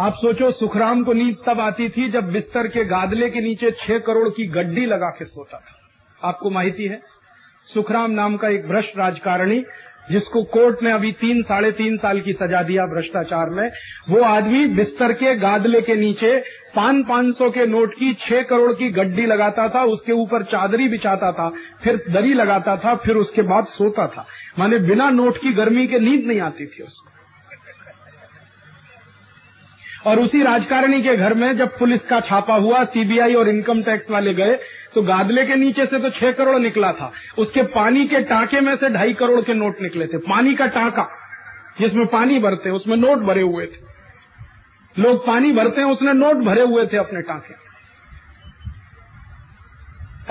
आप सोचो सुखराम को नींद तब आती थी जब बिस्तर के गादले के नीचे छह करोड़ की गड्डी लगा के सोता था। आपको माहिती है? सुखराम नाम का एक भ्रष्ट राजकारणी, जिसको कोर्ट ने अभी तीन, साढ़े तीन साल की सजा दिया भ्रष्टाचार में, वो आदमी बिस्तर के गादले के नीचे पान पाँच सौ के नोट की छह करोड़ की गड्डी लगाता था, उसके ऊपर चादरी बिछाता था, फिर दरी लगाता था, फिर उसके बाद सोता था। माने बिना नोट की गर्मी के नींद नहीं आती थी उसको। और उसी राजकारणी के घर में जब पुलिस का छापा हुआ सीबीआई और इनकम टैक्स वाले गए तो गादले के नीचे से तो छह करोड़ निकला था। उसके पानी के टाके में से ढाई करोड़ के नोट निकले थे। पानी का टाका, जिसमें पानी भरते, उसमें नोट भरे हुए थे। लोग पानी भरते हैं, उसने नोट भरे हुए थे अपने टाके।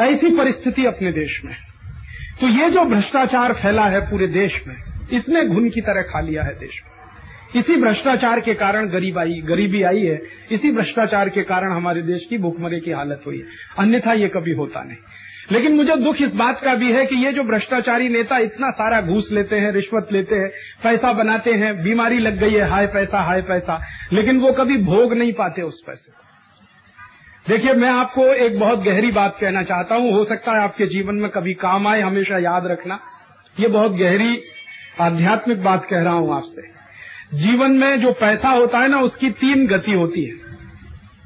ऐसी परिस्थिति अपने देश में। तो ये जो भ्रष्टाचार फैला है पूरे देश में, इसने घुन की तरह खा लिया है देश में। इसी भ्रष्टाचार के कारण गरीब आई, गरीबी आई है। इसी भ्रष्टाचार के कारण हमारे देश की भूखमरे की हालत हुई है। अन्यथा ये कभी होता नहीं। लेकिन मुझे दुख इस बात का भी है कि ये जो भ्रष्टाचारी नेता इतना सारा घूस लेते हैं, रिश्वत लेते हैं, पैसा बनाते हैं, बीमारी लग गई है, हाय पैसा हाय पैसा, लेकिन वो कभी भोग नहीं पाते उस पैसे को। देखिए, मैं आपको एक बहुत गहरी बात कहना चाहता हूँ। हो सकता है आपके जीवन में कभी काम आए, हमेशा याद रखना। ये बहुत गहरी आध्यात्मिक बात कह रहा हूँ आपसे। जीवन में जो पैसा होता है ना, उसकी तीन गति होती है।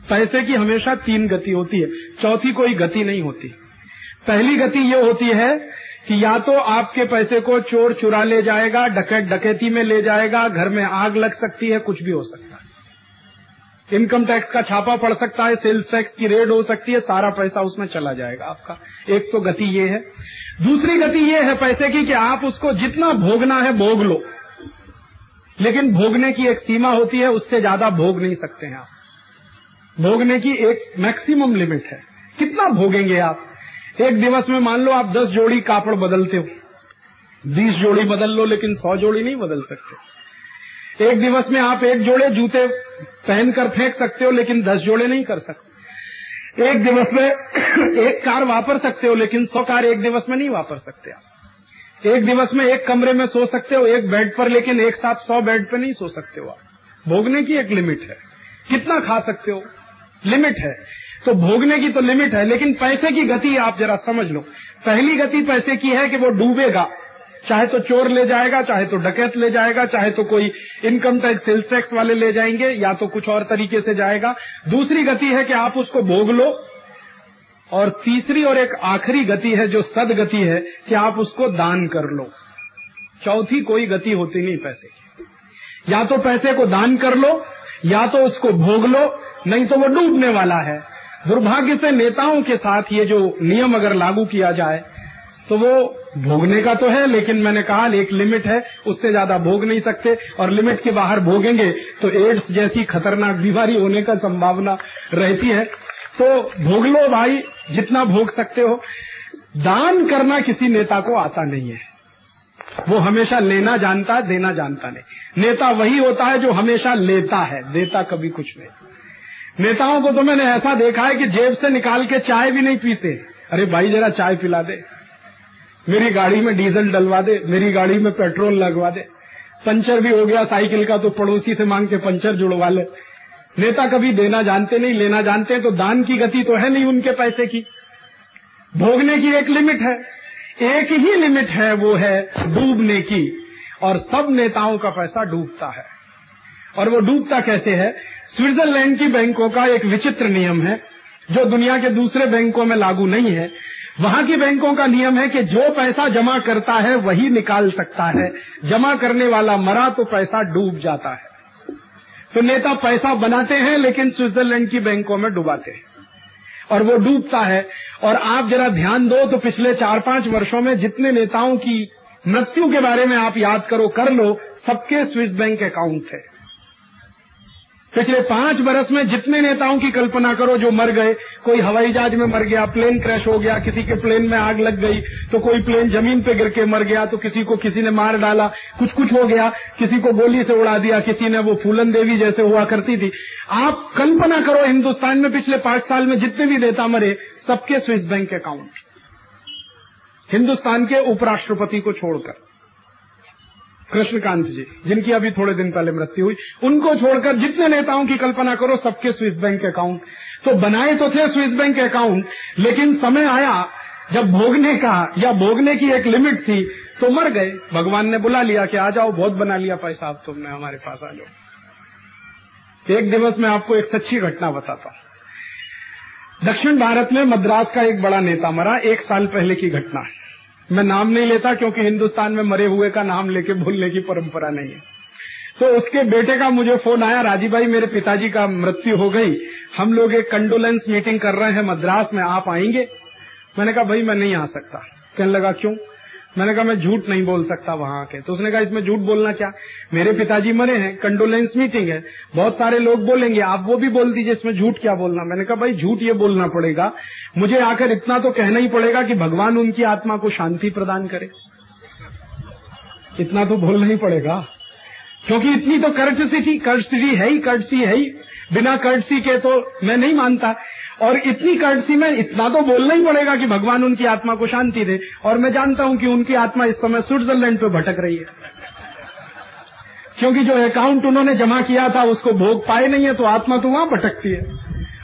पैसे की हमेशा तीन गति होती है। चौथी कोई गति नहीं होती। पहली गति ये होती है कि या तो आपके पैसे को चोर चुरा ले जाएगा, डकैत डकैती में ले जाएगा, घर में आग लग सकती है, कुछ भी हो सकता है। इनकम टैक्स का छापा पड़ सकता है, सेल्स टैक्स की रेड हो सकती है, सारा पैसा उसमें चला जाएगा आपका। एक तो गति ये है। दूसरी गति ये है पैसे की कि आप उसको जितना भोगना है, भोग लो। लेकिन भोगने की एक सीमा होती है, उससे ज़्यादा भोग नहीं सकते हैं आप। भोगने की एक मैक्सिमम लिमिट है। कितना भोगेंगे आप? एक दिवस में मान लो आप दस जोड़ी कापड़ बदलते हो। बीस जोड़ी बदल लो, लेकिन सौ जोड़ी नहीं बदल सकते। एक दिवस में आप एक जोड़े जूते पहनकर फेंक सकते हो, लेकिन दस जोड़े नहीं कर सकते। एक दिवस में एक कार वापर सकते हो, लेकिन सौ कार एक दिवस में नहीं वापर सकते आप। एक दिवस में एक कमरे में सो सकते हो, एक बेड पर, लेकिन एक साथ सौ बेड पर नहीं सो सकते हो आप। भोगने की एक लिमिट है। कितना खा सकते हो? लिमिट है। तो भोगने की तो लिमिट है, लेकिन पैसे की गति आप जरा समझ लो। पहली गति पैसे की है कि वो डूबेगा। चाहे तो चोर ले जाएगा, चाहे तो डकैत ले जाएगा, चाहे तो कोई इनकम टैक्स सेल्स टैक्स वाले ले जाएँगे, या तो कुछ और तरीके से जाएगा। दूसरी गति है कि आप उसको भोग लो और तीसरी और एक आखिरी गति है जो सदगति है कि आप उसको दान कर लो। चौथी कोई गति होती नहीं पैसे की। या तो पैसे को दान कर लो, या तो उसको भोग लो, नहीं तो वो डूबने वाला है। दुर्भाग्य से नेताओं के साथ ये जो नियम अगर लागू किया जाए तो वो भोगने का तो है, लेकिन मैंने कहा एक लिमिट है, उससे ज़्यादा भोग नहीं सकते, और लिमिट के बाहर भोगेंगे तो एड्स जैसी खतरनाक बीमारी होने का संभावना रहती है। तो भोग लो भाई, जितना भोग सकते हो। दान करना किसी नेता को आता नहीं है। वो हमेशा लेना जानता है देना जानता नहीं। नेता वही होता है जो हमेशा लेता है, देता कभी कुछ नहीं। नेताओं को तो मैंने ऐसा देखा है कि जेब से निकाल के चाय भी नहीं पीते। अरे भाई, जरा चाय पिला दे। मेरी गाड़ी में डीजल डलवा दे, मेरी गाड़ी में पेट्रोल लगवा दे। पंचर भी हो गया, साइकिल का तो पड़ोसी से मांग के पंचर जुड़वा ले। नेता कभी देना जानते नहीं, लेना जानते तो दान की गति तो है नहीं उनके पैसे की। भोगने की एक लिमिट है, एक ही लिमिट है, वो है डूबने की। और सब नेताओं का पैसा डूबता है। और वो डूबता कैसे है? स्विट्जरलैंड की बैंकों का एक विचित्र नियम है, जो दुनिया के दूसरे बैंकों में लागू नहीं है। वहाँ की बैंकों का नियम है कि जो पैसा जमा करता है, वही निकाल सकता है। जमा करने वाला मरा तो पैसा डूब जाता है। तो नेता पैसा बनाते हैं, लेकिन स्विट्जरलैंड की बैंकों में डुबाते हैं। और वो डूबता है। और आप जरा ध्यान दो तो पिछले चार पाँच वर्षों में जितने नेताओं की मृत्यु के बारे में आप याद करो, कर लो, सबके स्विस बैंक अकाउंट थे पिछले पाँच बरस में जितने नेताओं की कल्पना करो जो मर गए, कोई हवाई जहाज़ में मर गया प्लेन क्रैश हो गया, किसी के प्लेन में आग लग गई तो कोई प्लेन ज़मीन पे गिर के मर गया तो किसी को किसी ने मार डाला कुछ कुछ हो गया, किसी को गोली से उड़ा दिया, किसी ने वो फूलन देवी जैसे हुआ करती थी। आप कल्पना करो हिंदुस्तान में पिछले पाँच साल में जितने भी नेता मरे, सबके स्विस बैंक अकाउंट। हिंदुस्तान के उपराष्ट्रपति को छोड़कर। कृष्णकांत जी, जिनकी अभी थोड़े दिन पहले मृत्यु हुई, उनको छोड़कर जितने नेताओं की कल्पना करो, सबके स्विस बैंक अकाउंट। तो बनाए तो थे स्विस बैंक अकाउंट, लेकिन समय आया, जब भोगने का, या भोगने की एक लिमिट थी तो मर गए। भगवान ने बुला लिया कि आ जाओ, बहुत बना लिया पैसा आप तुमने हमारे पास आ जाओ। एक दिवस में आपको एक सच्ची घटना बताता हूँ। दक्षिण भारत में मद्रास का एक बड़ा नेता मरा, एक साल पहले की घटना है। मैं नाम नहीं लेता क्योंकि हिंदुस्तान में मरे हुए का नाम लेके भूलने की परंपरा नहीं है। तो उसके बेटे का मुझे फ़ोन आया, राज़ी भाई, मेरे पिताजी का मृत्यु हो गई। हम लोग एक कंडोलेंस मीटिंग कर रहे हैं मद्रास में, आप आएँगे? मैंने कहा, भाई, मैं नहीं आ सकता। कहने लगा, क्यों? मैंने कहा, मैं झूठ नहीं बोल सकता वहाँ आके। तो उसने कहा, इसमें झूठ बोलना क्या? मेरे पिताजी मरे हैं कंडोलेंस मीटिंग है। बहुत सारे लोग बोलेंगे, आप वो भी बोल दीजिए, इसमें झूठ क्या बोलना? मैंने कहा, भाई, झूठ ये बोलना पड़ेगा। मुझे आकर इतना तो कहना ही पड़ेगा कि भगवान उनकी आत्मा को शांति प्रदान करे। इतना तो बोलना ही पड़ेगा। क्योंकि इतनी तो कर्टसी थी कर्टसी है ही कर्टसी है ही। बिना कर्टसी के तो मैं नहीं मानता। और इतनी कर्टसी में इतना तो बोलना ही पड़ेगा कि भगवान उनकी आत्मा को शांति दे। और मैं जानता हूँ कि उनकी आत्मा इस समय स्विट्जरलैंड पे भटक रही है। क्योंकि जो अकाउंट उन्होंने जमा किया था, उसको भोग पाए नहीं है तो आत्मा तो वहाँ भटकती है।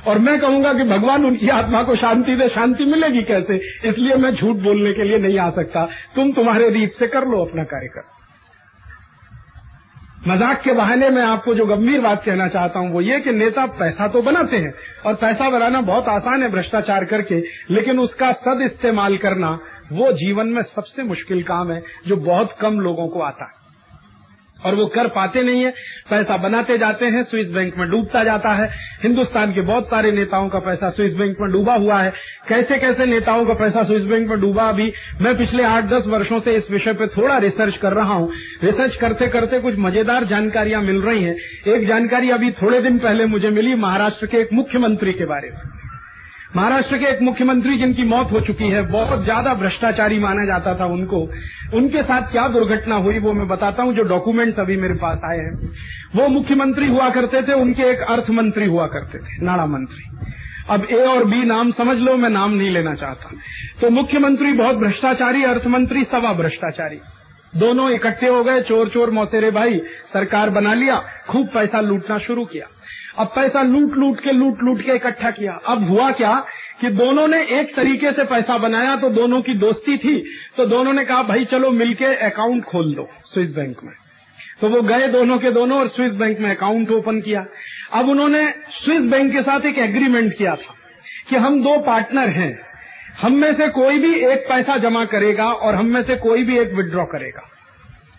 और मैं कहूँगा कि भगवान उनकी आत्मा को शांति दे, शांति मिलेगी कैसे? इसलिए मैं झूठ बोलने के लिए नहीं आ सकता। तुम तुम्हारे रीत से कर लो अपना कार्यक्रम मज़ाक के बहाने में आपको जो गंभीर बात कहना चाहता हूँ, वो ये कि नेता पैसा तो बनाते हैं और पैसा बनाना बहुत आसान है भ्रष्टाचार करके, लेकिन उसका सद इस्तेमाल करना वो जीवन में सबसे मुश्किल काम है जो बहुत कम लोगों को आता है। और वो कर पाते नहीं है, पैसा बनाते जाते हैं, स्विस बैंक में डूबता जाता है। हिंदुस्तान के बहुत सारे नेताओं का पैसा स्विस बैंक में डूबा हुआ है। कैसे कैसे नेताओं का पैसा स्विस बैंक में डूबा, अभी मैं पिछले आठ दस वर्षों से इस विषय पे थोड़ा रिसर्च कर रहा हूँ। रिसर्च करते करते कुछ मज़ेदार जानकारियाँ मिल रही हैं। एक जानकारी अभी थोड़े दिन पहले मुझे मिली महाराष्ट्र के एक मुख्यमंत्री के बारे में। महाराष्ट्र के एक मुख्यमंत्री जिनकी मौत हो चुकी है, बहुत ज़्यादा भ्रष्टाचारी माना जाता था उनको। उनके साथ क्या दुर्घटना हुई वो मैं बताता हूँ, जो डॉक्यूमेंट्स अभी मेरे पास आए हैं। वो मुख्यमंत्री हुआ करते थे, उनके एक अर्थ मंत्री हुआ करते थे, नाड़ा मंत्री। अब ए और बी नाम समझ लो, मैं नाम नहीं लेना चाहता। तो मुख्यमंत्री बहुत भ्रष्टाचारी, अर्थमंत्री सवा भ्रष्टाचारी। दोनों इकट्ठे हो गए चोर चोर मौसेरे भाई, सरकार बना लिया, खूब पैसा लूटना शुरू किया। अब पैसा लूट लूट के, लूट लूट के इकट्ठा किया। अब हुआ क्या कि दोनों ने एक तरीके से पैसा बनाया तो दोनों की दोस्ती थी तो दोनों ने कहा, भाई, चलो मिलके अकाउंट खोल दो स्विस बैंक में। तो वो गए दोनों के दोनों और स्विस बैंक में अकाउंट ओपन किया। अब उन्होंने स्विस बैंक के साथ एक एग्रीमेंट किया था कि हम दो पार्टनर हैं। हम में से कोई भी एक पैसा जमा करेगा और हम में से कोई भी एक विड्रॉ करेगा।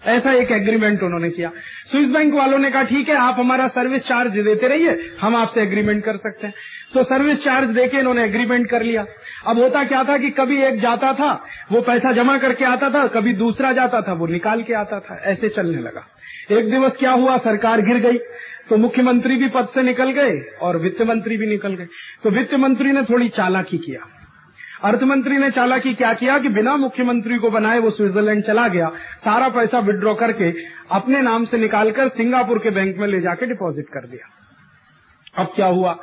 ऐसा एक एग्रीमेंट उन्होंने किया। स्विस बैंक वालों ने कहा, ठीक है, आप हमारा सर्विस चार्ज देते रहिए, हम आपसे एग्रीमेंट कर सकते हैं। तो सर्विस चार्ज देके इन्होंने एग्रीमेंट कर लिया। अब होता क्या था कि कभी एक जाता था, वो पैसा जमा करके आता था, कभी दूसरा जाता था, वो निकाल के आता था, ऐसे चलने लगा। एक दिवस क्या हुआ, सरकार गिर गई तो मुख्यमंत्री भी पद से निकल गए और वित्त मंत्री भी निकल गए। तो वित्त मंत्री ने थोड़ी चालाकी किया। अर्थमंत्री ने चाला चालाकी क्या किया कि बिना मुख्यमंत्री को बनाए वो स्विट्जरलैंड चला गया। सारा पैसा विड्रॉ करके अपने नाम से निकालकर सिंगापुर के बैंक में ले जाके डिपॉजिट कर दिया। अब क्या हुआ?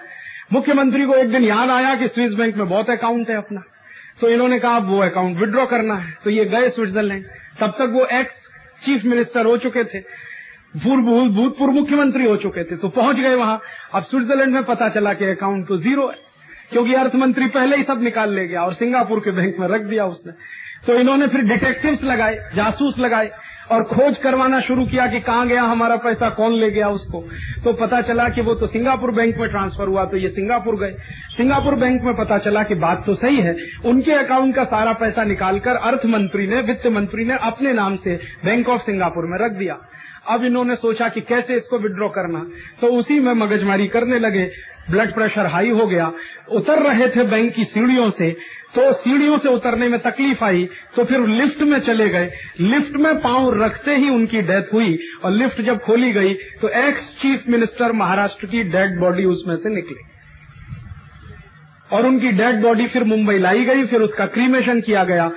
मुख्यमंत्री को एक दिन याद आया कि स्विस बैंक में बहुत अकाउंट है अपना। तो इन्होंने कहा वो अकाउंट विड्रॉ करना है। तो ये गए स्विट्जरलैंड। तब तक वो एक्स चीफ मिनिस्टर हो चुके थे। भूतपूर्व मुख्यमंत्री हो चुके थे। तो पहुँच गए वहाँ। अब स्विट्जरलैंड में पता चला कि अकाउंट तो ज़ीरो है। क्योंकि अर्थमंत्री पहले ही सब निकाल ले गया और सिंगापुर के बैंक में रख दिया उसने। तो इन्होंने फिर डिटेक्टिव्स लगाए, जासूस लगाए और खोज करवाना शुरू किया कि कहाँ गया, हमारा पैसा कौन ले गया उसको। तो पता चला कि वो तो सिंगापुर बैंक में ट्रांसफ़र हुआ तो ये सिंगापुर गए। सिंगापुर बैंक में पता चला कि बात तो सही है, उनके अकाउंट का सारा पैसा निकालकर अर्थ मंत्री ने, वित्त मंत्री ने अपने नाम से बैंक ऑफ़ सिंगापुर में रख दिया। अब इन्होंने सोचा कि कैसे इसको विड्रॉ करना। तो उसी में मगजमारी करने लगे ब्लड प्रेशर हाई हो गया, उतर रहे थे बैंक की सीढ़ियों से तो सीढ़ियों से उतरने में तकलीफ़ आई तो फिर लिफ्ट में चले गए। लिफ्ट में पाँव रखते ही उनकी डेथ हुई और लिफ्ट जब खोली गई तो एक्स चीफ मिनिस्टर महाराष्ट्र की डेड बॉडी उसमें से निकली। और उनकी डेड बॉडी फिर मुंबई लाई गई, फिर उसका क्रीमेशन किया गया।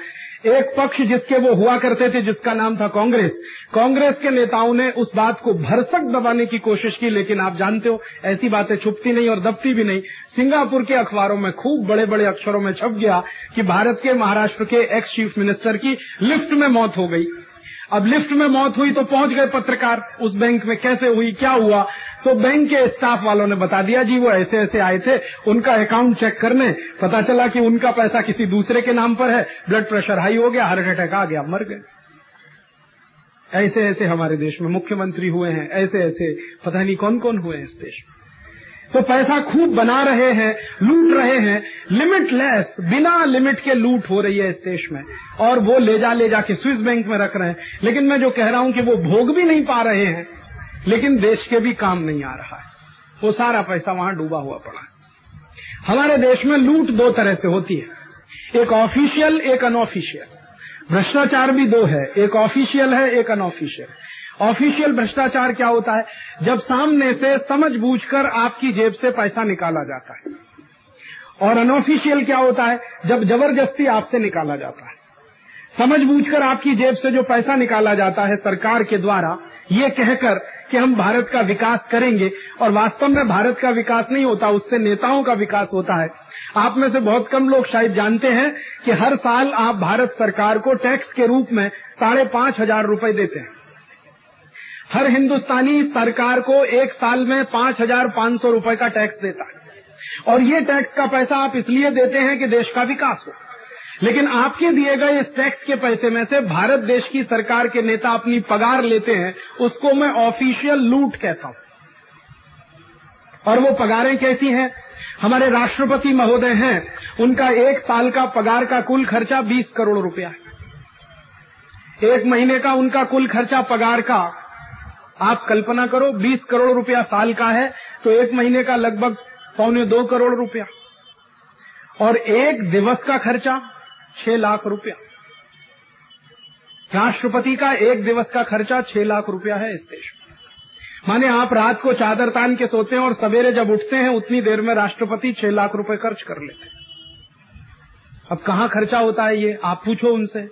एक पक्ष जिसके वो हुआ करते थे, जिसका नाम था कांग्रेस। कांग्रेस के नेताओं ने उस बात को भरसक दबाने की कोशिश की, लेकिन आप जानते हो, ऐसी बातें छुपती नहीं और दबती भी नहीं। सिंगापुर के अखबारों में खूब बड़े बड़े अक्षरों में छप गया कि भारत के महाराष्ट्र के एक्स चीफ मिनिस्टर की लिफ्ट में मौत हो गई। अब लिफ्ट में मौत हुई तो पहुँच गए पत्रकार। उस बैंक में कैसे हुई, क्या हुआ? तो बैंक के स्टाफ वालों ने बता दिया, जी, वो ऐसे ऐसे आए थे। उनका अकाउंट चेक करने। पता चला कि उनका पैसा किसी दूसरे के नाम पर है। ब्लड प्रेशर हाई हो गया, हार्ट अटैक आ गया, मर गए। ऐसे ऐसे हमारे देश में मुख्यमंत्री हुए हैं, ऐसे ऐसे। पता नहीं कौन कौन हुए हैं इस देश में। तो पैसा खूब बना रहे हैं, लूट रहे हैं लिमिटलेस बिना लिमिट के लूट हो रही है इस देश में। और वो ले जा ले जाके स्विस बैंक में रख रहे हैं। लेकिन मैं जो कह रहा हूँ कि वो भोग भी नहीं पा रहे हैं, लेकिन देश के भी काम नहीं आ रहा है। वो सारा पैसा वहाँ डूबा हुआ पड़ा है। हमारे देश में लूट दो तरह से होती है। एक ऑफिशियल एक अनऑफिशियल भ्रष्टाचार भी दो है। एक ऑफिशियल है, एक अनऑफिशियल ऑफिशियल भ्रष्टाचार क्या होता है? जब सामने से समझ बूझकर आपकी जेब से पैसा निकाला जाता है। और अनऑफिशियल क्या होता है? जब ज़बरदस्ती आपसे निकाला जाता है। समझ बूझकर आपकी जेब से जो पैसा निकाला जाता है सरकार के द्वारा, ये कहकर कि हम भारत का विकास करेंगे, और वास्तव में भारत का विकास नहीं होता, उससे नेताओं का विकास होता है। आप में से बहुत कम लोग शायद जानते हैं कि हर साल आप भारत सरकार को टैक्स के रूप में साढ़े पाँच हज़ार रुपये देते हैं। हर हिंदुस्तानी सरकार को एक साल में पाँच हज़ार पाँच सौ रुपये का टैक्स देता है। और ये टैक्स का पैसा आप इसलिए देते हैं कि देश का विकास हो। लेकिन आपके दिए गए इस टैक्स के पैसे में से भारत देश की सरकार के नेता अपनी पगार लेते हैं, उसको मैं ऑफिशियल लूट कहता हूँ। और वो पगारें कैसी हैं? हमारे राष्ट्रपति महोदय हैं, उनका एक साल का पगार का कुल खर्चा बीस करोड़ रुपया है। एक महीने का उनका कुल खर्चा पगार का आप कल्पना करो 20 करोड़ रुपया साल का है तो एक महीने का लगभग पौने दो करोड़ रुपया। और एक दिवस का खर्चा छह लाख रुपया। राष्ट्रपति का एक दिवस का खर्चा छह लाख रुपया है इस देश में। माने आप रात को चादर तान के सोते हैं और सवेरे जब उठते हैं, उतनी देर में राष्ट्रपति छह लाख रुपए खर्च कर लेते हैं। अब कहाँ खर्चा होता है ये? आप पूछो उनसे।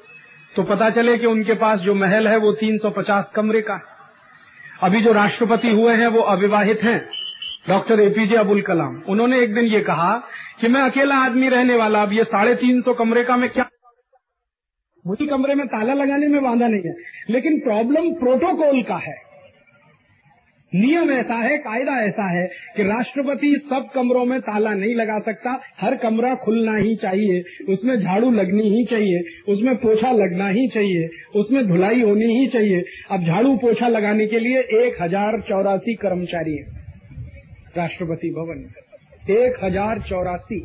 तो पता चले कि उनके पास जो महल है, वो 350 कमरे का है। अभी जो राष्ट्रपति हुए हैं, वो अविवाहित हैं। Doctor APJ Abul Kalam. उन्होंने एक दिन ये कहा कि मैं अकेला आदमी रहने वाला, अब ये साढ़े तीन सौ कमरे का मैं क्या मुझे कमरे में ताला लगाने में बांधा नहीं है। लेकिन प्रॉब्लम प्रोटोकॉल का है। नियम ऐसा है, कायदा ऐसा है कि राष्ट्रपति सब कमरों में ताला नहीं लगा सकता, हर कमरा खुलना ही चाहिए, उसमें झाड़ू लगनी ही चाहिए, उसमें पोछा लगना ही चाहिए, उसमें धुलाई होनी ही चाहिए। अब झाड़ू पोछा लगाने के लिए एक हज़ार चौरासी कर्मचारी है, राष्ट्रपति भवन एक हज़ार चौरासी।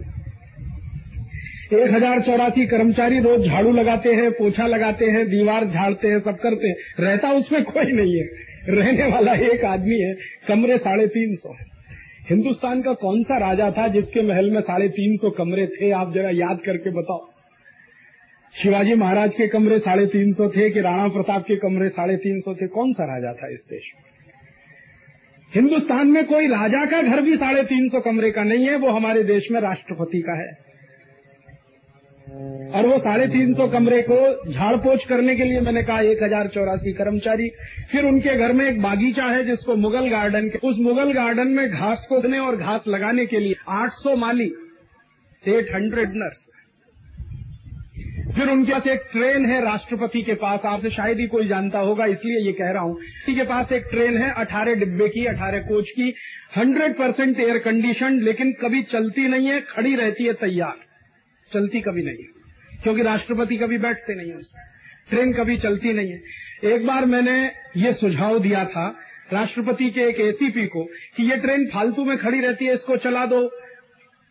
एक हज़ार चौरासी कर्मचारी रोज झाड़ू लगाते हैं, पोछा लगाते हैं, दीवार झाड़ते हैं, सब करते हैं। रहता उसमें कोई नहीं है। रहने वाला एक आदमी है, कमरे साढ़े तीन सौ हिंदुस्तान का कौन सा राजा था जिसके महल में साढ़े तीन सौ कमरे थे? आप जरा याद करके बताओ। शिवाजी महाराज के कमरे साढ़े तीन सौ थे कि राणा प्रताप के कमरे साढ़े तीन सौ थे? कौन सा राजा था इस देश में? हिंदुस्तान में कोई राजा का घर भी साढ़े तीन सौ कमरे का नहीं है, वो हमारे देश में राष्ट्रपति का है। और वो साढ़े तीन सौ कमरे को झाड़ पोछ करने के लिए मैंने कहा, एक हज़ार चौरासी कर्मचारी। फिर उनके घर में एक बागीचा है जिसको मुगल गार्डन के उस मुगल गार्डन में घास खोदने और घास लगाने के लिए 800 माली एट हंड्रेड नर्स फिर उनके पास एक ट्रेन है राष्ट्रपति के पास। आपसे शायद ही कोई जानता होगा, इसलिए ये कह रहा हूँ। के पास एक ट्रेन है अठारह डिब्बे की, अठारह कोच की। हंड्रेड परसेंट एयर कंडीशन लेकिन कभी चलती नहीं है, खड़ी रहती है तैयार। चलती कभी नहीं। क्योंकि राष्ट्रपति कभी बैठते नहीं है उसमें ट्रेन कभी चलती नहीं है। एक बार मैंने ये सुझाव दिया था राष्ट्रपति के एक एसीपी को कि ये ट्रेन फालतू में खड़ी रहती है, इसको चला दो।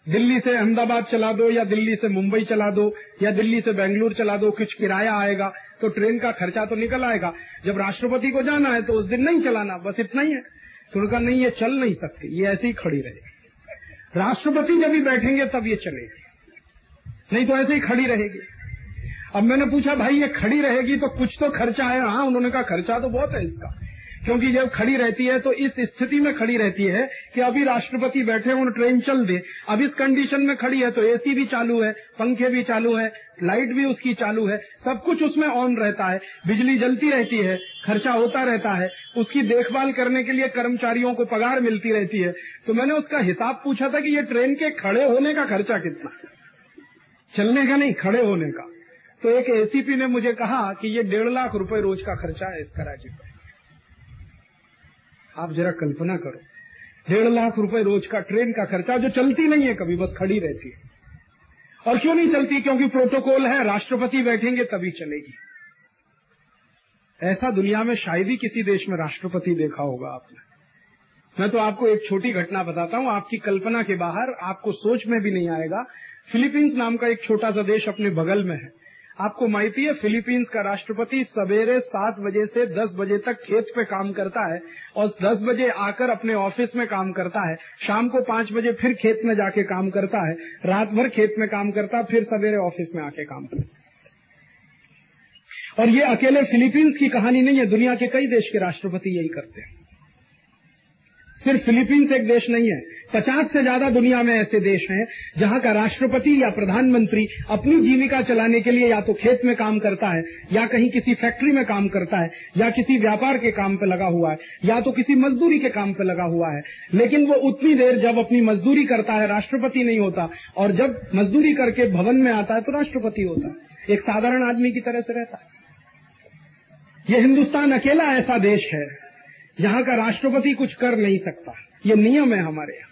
दिल्ली से अहमदाबाद चला दो या दिल्ली से मुंबई चला दो या दिल्ली से बेंगलुरु चला दो, कुछ किराया आएगा तो ट्रेन का खर्चा तो निकल आएगा। जब राष्ट्रपति को जाना है तो उस दिन नहीं चलाना, बस इतना ही है। तो उनका नहीं, ये चल नहीं सकती, ये ऐसे ही खड़ी रहेगी राष्ट्रपति जब भी बैठेंगे तब ये चलेगी। नहीं तो ऐसे ही खड़ी रहेगी। अब मैंने पूछा, भाई, ये खड़ी रहेगी तो कुछ तो खर्चा है। हाँ उन्होंने कहा, खर्चा तो बहुत है इसका। क्योंकि जब खड़ी रहती है तो इस स्थिति में खड़ी रहती है कि अभी राष्ट्रपति बैठे उन ट्रेन चल दे। अब इस कंडीशन में खड़ी है तो एसी भी चालू है, पंखे भी चालू है लाइट भी उसकी चालू है, सब कुछ उसमें ऑन रहता है। बिजली जलती रहती है, खर्चा होता रहता है। उसकी देखभाल करने के लिए कर्मचारियों को पगार मिलती रहती है। तो मैंने उसका हिसाब पूछा था कि ये ट्रेन के खड़े होने का खर्चा कितना चलने का नहीं, खड़े होने का। तो एक एसीपी ने मुझे कहा कि ये डेढ़ लाख रुपए रोज का खर्चा है इसका राज्य पर आप जरा कल्पना करो, डेढ़ लाख रुपए रोज का ट्रेन का खर्चा जो चलती नहीं है कभी, बस खड़ी रहती है। और क्यों नहीं चलती? क्योंकि प्रोटोकॉल है, राष्ट्रपति बैठेंगे तभी चलेगी। ऐसा दुनिया में शायद ही किसी देश में राष्ट्रपति देखा होगा आपने। मैं तो आपको एक छोटी घटना बताता हूँ, आपकी कल्पना के बाहर आपको सोच में भी नहीं आएगा फिलीपींस नाम का एक छोटा सा देश अपने बगल में है। आपको माहिती है फिलीपींस का राष्ट्रपति सवेरे सात बजे से दस बजे तक खेत पे काम करता है और दस बजे आकर अपने ऑफ़िस में काम करता है। शाम को पाँच बजे फिर खेत में जाके काम करता है। रात भर खेत में काम करता है फिर सवेरे ऑफ़िस में आके काम करता है। और ये अकेले फिलीपींस की कहानी नहीं है, दुनिया के कई देश के राष्ट्रपति यही करते हैं। सिर्फ़ फिलीपींस एक देश नहीं है। पचास से ज़्यादा दुनिया में ऐसे देश हैं, जहाँ का राष्ट्रपति या प्रधानमंत्री अपनी जीविका चलाने के लिए या तो खेत में काम करता है, या कहीं किसी फैक्ट्री में काम करता है, या किसी व्यापार के काम पे लगा हुआ है, या तो किसी मजदूरी के काम पे लगा हुआ है। लेकिन वो उतनी देर जब अपनी मजदूरी करता है, राष्ट्रपति नहीं होता, और जब मजदूरी करके भवन में आता है तो राष्ट्रपति होता है। एक साधारण आदमी की तरह से रहता है। ये हिंदुस्तान अकेला ऐसा देश है जहाँ का राष्ट्रपति कुछ कर नहीं सकता। ये नियम है हमारे यहाँ।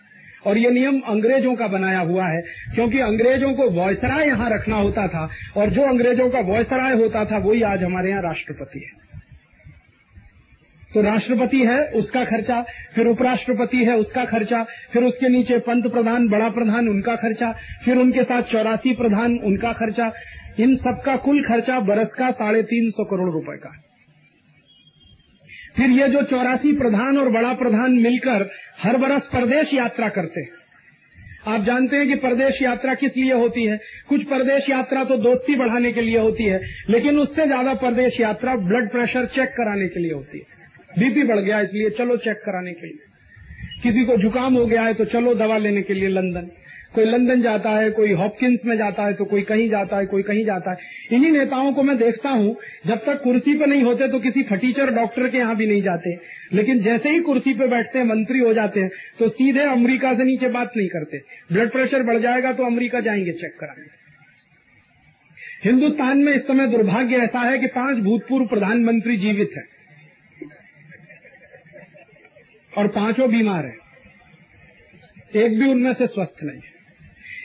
और ये नियम अंग्रेज़ों का बनाया हुआ है, क्योंकि अंग्रेज़ों को वॉयसराय यहाँ रखना होता था, और जो अंग्रेज़ों का वॉयसराय होता था, वही आज हमारे यहाँ राष्ट्रपति है। तो राष्ट्रपति है, उसका खर्चा, फिर उपराष्ट्रपति है, उसका खर्चा, फिर उसके नीचे पंत प्रधान, बड़ा प्रधान, उनका खर्चा, फिर उनके साथ चौरासी प्रधान, उनका खर्चा। इन सबका कुल खर्चा बरस का साढ़े तीन सौ करोड़ रुपए का फिर ये जो चौरासी प्रधान और बड़ा प्रधान मिलकर हर बरस प्रदेश यात्रा करते हैं। आप जानते हैं कि प्रदेश यात्रा किस लिए होती है? कुछ प्रदेश यात्रा तो दोस्ती बढ़ाने के लिए होती है, लेकिन उससे ज़्यादा प्रदेश यात्रा ब्लड प्रेशर चेक कराने के लिए होती है। बीपी बढ़ गया, इसलिए चलो चेक कराने के लिए। किसी को जुकाम हो गया है तो चलो दवा लेने के लिए लंदन। कोई लंदन जाता है, कोई हॉपकिंस में जाता है तो कोई कहीं जाता है, कोई कहीं जाता है। इन्हीं नेताओं को मैं देखता हूँ, जब तक कुर्सी पर नहीं होते तो किसी फटीचर डॉक्टर के यहाँ भी नहीं जाते। लेकिन जैसे ही कुर्सी पर बैठते हैं, मंत्री हो जाते हैं तो सीधे अमरीका से नीचे बात नहीं करते। ब्लड प्रेशर बढ़ जाएगा तो अमरीका जाएँगे चेक कराने। हिंदुस्तान में इस समय दुर्भाग्य ऐसा है कि पाँच भूतपूर्व प्रधानमंत्री जीवित हैं। और पाँचों बीमार हैं। एक भी उनमें से स्वस्थ नहीं है।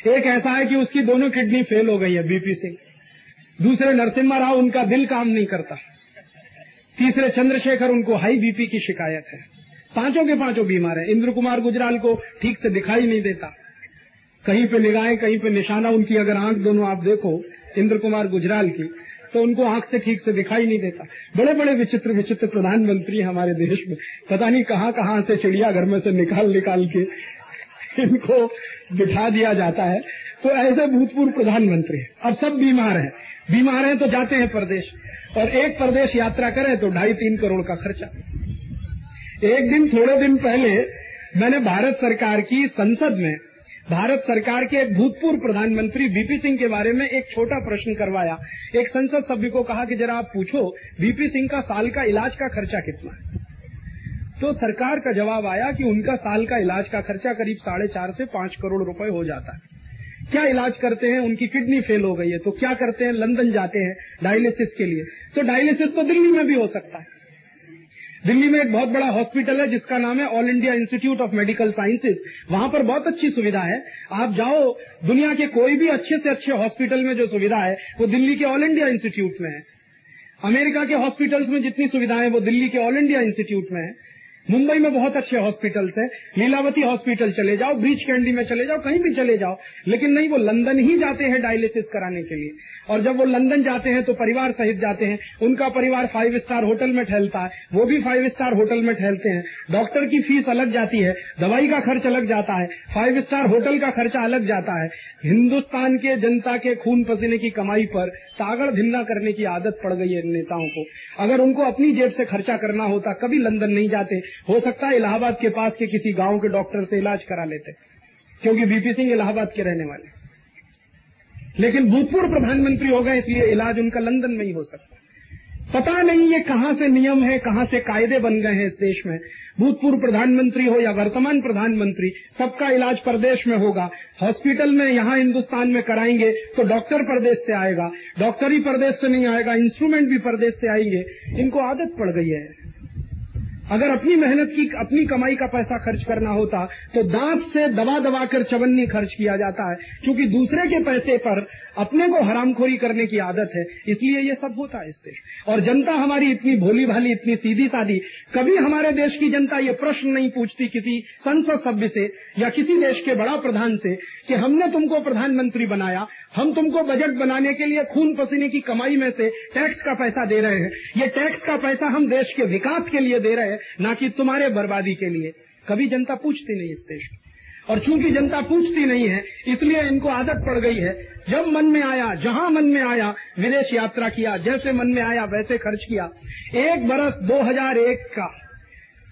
एक ऐसा है कि उसकी दोनों किडनी फेल हो गई है बीपी सिंह दूसरे नरसिम्हा राव, उनका दिल काम नहीं करता। तीसरे चंद्रशेखर, उनको हाई बीपी की शिकायत है। पाँचों के पाँचों बीमार है। इंद्र कुमार गुजराल को ठीक से दिखाई नहीं देता। कहीं पे निगाहें, कहीं पे निशाना, उनकी अगर आँख दोनों आप देखो इंद्र कुमार गुजराल की तो उनको आँख से ठीक से दिखाई नहीं देता। बड़े बड़े विचित्र विचित्र प्रधानमंत्री हमारे देश में। पता नहीं कहाँ कहाँ से चिड़ियाघर में से निकाल निकाल के इनको बिठा दिया जाता है। तो ऐसे भूतपूर्व प्रधानमंत्री है। अब सब बीमार हैं। बीमार हैं तो जाते हैं प्रदेश। और एक प्रदेश यात्रा करें तो ढाई तीन करोड़ का खर्चा। एक दिन, थोड़े दिन पहले मैंने भारत सरकार की संसद में, भारत सरकार के एक भूतपूर्व प्रधानमंत्री बीपी सिंह के बारे में एक छोटा प्रश्न करवाया। एक संसद सभ्य को कहा कि जरा आप पूछो, बीपी सिंह का साल का इलाज का खर्चा कितना है? तो सरकार का जवाब आया कि उनका साल का इलाज का खर्चा करीब साढ़े चार से पाँच करोड़ रुपए हो जाता है। क्या इलाज करते हैं? उनकी किडनी फेल हो गई है। तो क्या करते हैं? लंदन जाते हैं डायलिसिस के लिए। तो डायलिसिस तो दिल्ली में भी हो सकता है। दिल्ली में एक बहुत बड़ा हॉस्पिटल है, जिसका नाम है all India institute of medical sciences वहाँ पर बहुत अच्छी सुविधा है। आप जाओ, दुनिया के कोई भी अच्छे से अच्छे हॉस्पिटल में जो सुविधा है, वो दिल्ली के ऑल इंडिया इंस्टीट्यूट में है। अमेरिका के हॉस्पिटल्स में जितनी सुविधाएँ वो दिल्ली के ऑल इंडिया इंस्टीट्यूट में है। मुंबई में बहुत अच्छे हॉस्पिटल्स हैं। लीलावती हॉस्पिटल चले जाओ ब्रिज कैंडी में चले जाओ, कहीं भी चले जाओ। लेकिन नहीं, वो लंदन ही जाते हैं डायलिसिस कराने के लिए। और जब वो लंदन जाते हैं तो परिवार सहित जाते हैं। उनका परिवार फाइव स्टार होटल में ठहलता है। वो भी फाइव स्टार होटल में ठहलते हैं। डॉक्टर की फ़ीस अलग जाती है। दवाई का खर्च अलग जाता है। फाइव स्टार होटल का खर्चा अलग जाता है। हिंदुस्तान के जनता के खून पसीने की कमाई पर तागड़ भिन्ना करने की आदत पड़ गई है नेताओं को। अगर उनको अपनी जेब से खर्चा करना होता, कभी लंदन नहीं जाते। हो सकता है इलाहाबाद के पास के किसी गाँव के डॉक्टर से इलाज करा लेते, क्योंकि बीपी सिंह इलाहाबाद के रहने वाले लेकिन भूतपूर्व प्रधानमंत्री हो गए, इसलिए इलाज उनका लंदन में ही हो सकता पता नहीं ये कहाँ से नियम है, कहाँ से कायदे बन गए हैं इस देश में। भूतपूर्व प्रधानमंत्री हो या वर्तमान प्रधानमंत्री, सबका इलाज प्रदेश में होगा। हॉस्पिटल में यहाँ हिंदुस्तान में कराएँगे तो डॉक्टर प्रदेश से आएगा। डॉक्टर ही प्रदेश से नहीं आएगा, इंस्ट्रूमेंट भी प्रदेश से आएँगे। इनको आदत पड़ गई है। अगर अपनी मेहनत की, अपनी कमाई का पैसा खर्च करना होता तो दांत से दबा दबा कर चवन्नी खर्च किया जाता है। क्योंकि दूसरे के पैसे पर अपने को हरामखोरी करने की आदत है, इसलिए ये सब होता है इस देश। और जनता हमारी इतनी भोली भाली इतनी सीधी सादी कभी हमारे देश की जनता ये प्रश्न नहीं पूछती किसी संसद सभ्य से या किसी देश के बड़ा प्रधान से कि हमने तुमको प्रधानमंत्री बनाया, हम तुमको बजट बनाने के लिए खून पसीने की कमाई में से टैक्स का पैसा दे रहे हैं। ये टैक्स का पैसा हम देश के विकास के लिए दे रहे हैं। न कि तुम्हारे बर्बादी के लिए। कभी जनता पूछती नहीं इस देश की। और चूँकि जनता पूछती नहीं है, इसलिए इनको आदत पड़ गई है, जब मन में आया, जहाँ मन में आया, विदेश यात्रा किया, जैसे मन में आया, वैसे खर्च किया। एक बरस 2001 का,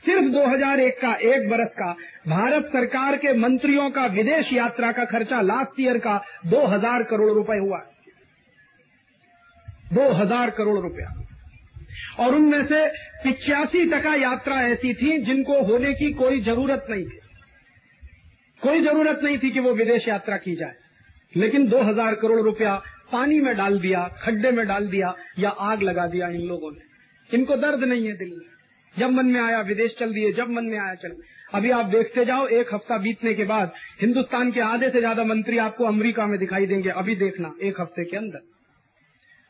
सिर्फ़ 2001 का, एक बरस का, भारत सरकार के मंत्रियों का विदेश यात्रा का खर्चा लास्ट ईयर का 2000 करोड़ रुपए हुआ। 2000 करोड़ रुपया। और उनमें से पिचासी टका यात्रा ऐसी थी जिनको होने की कोई ज़रूरत नहीं थी। कोई ज़रूरत नहीं थी कि वो विदेश यात्रा की जाए। लेकिन 2000 करोड़ रुपया पानी में डाल दिया, खड्डे में डाल दिया या आग लगा दिया इन लोगों ने। इनको दर्द नहीं है दिल में। जब मन में आया विदेश चल दिए, जब मन में आया चल अभी आप देखते जाओ, एक हफ़्ता बीतने के बाद हिंदुस्तान के आधे से ज़्यादा मंत्री आपको अमेरिका में दिखाई देंगे। अभी देखना, एक हफ़्ते के अंदर।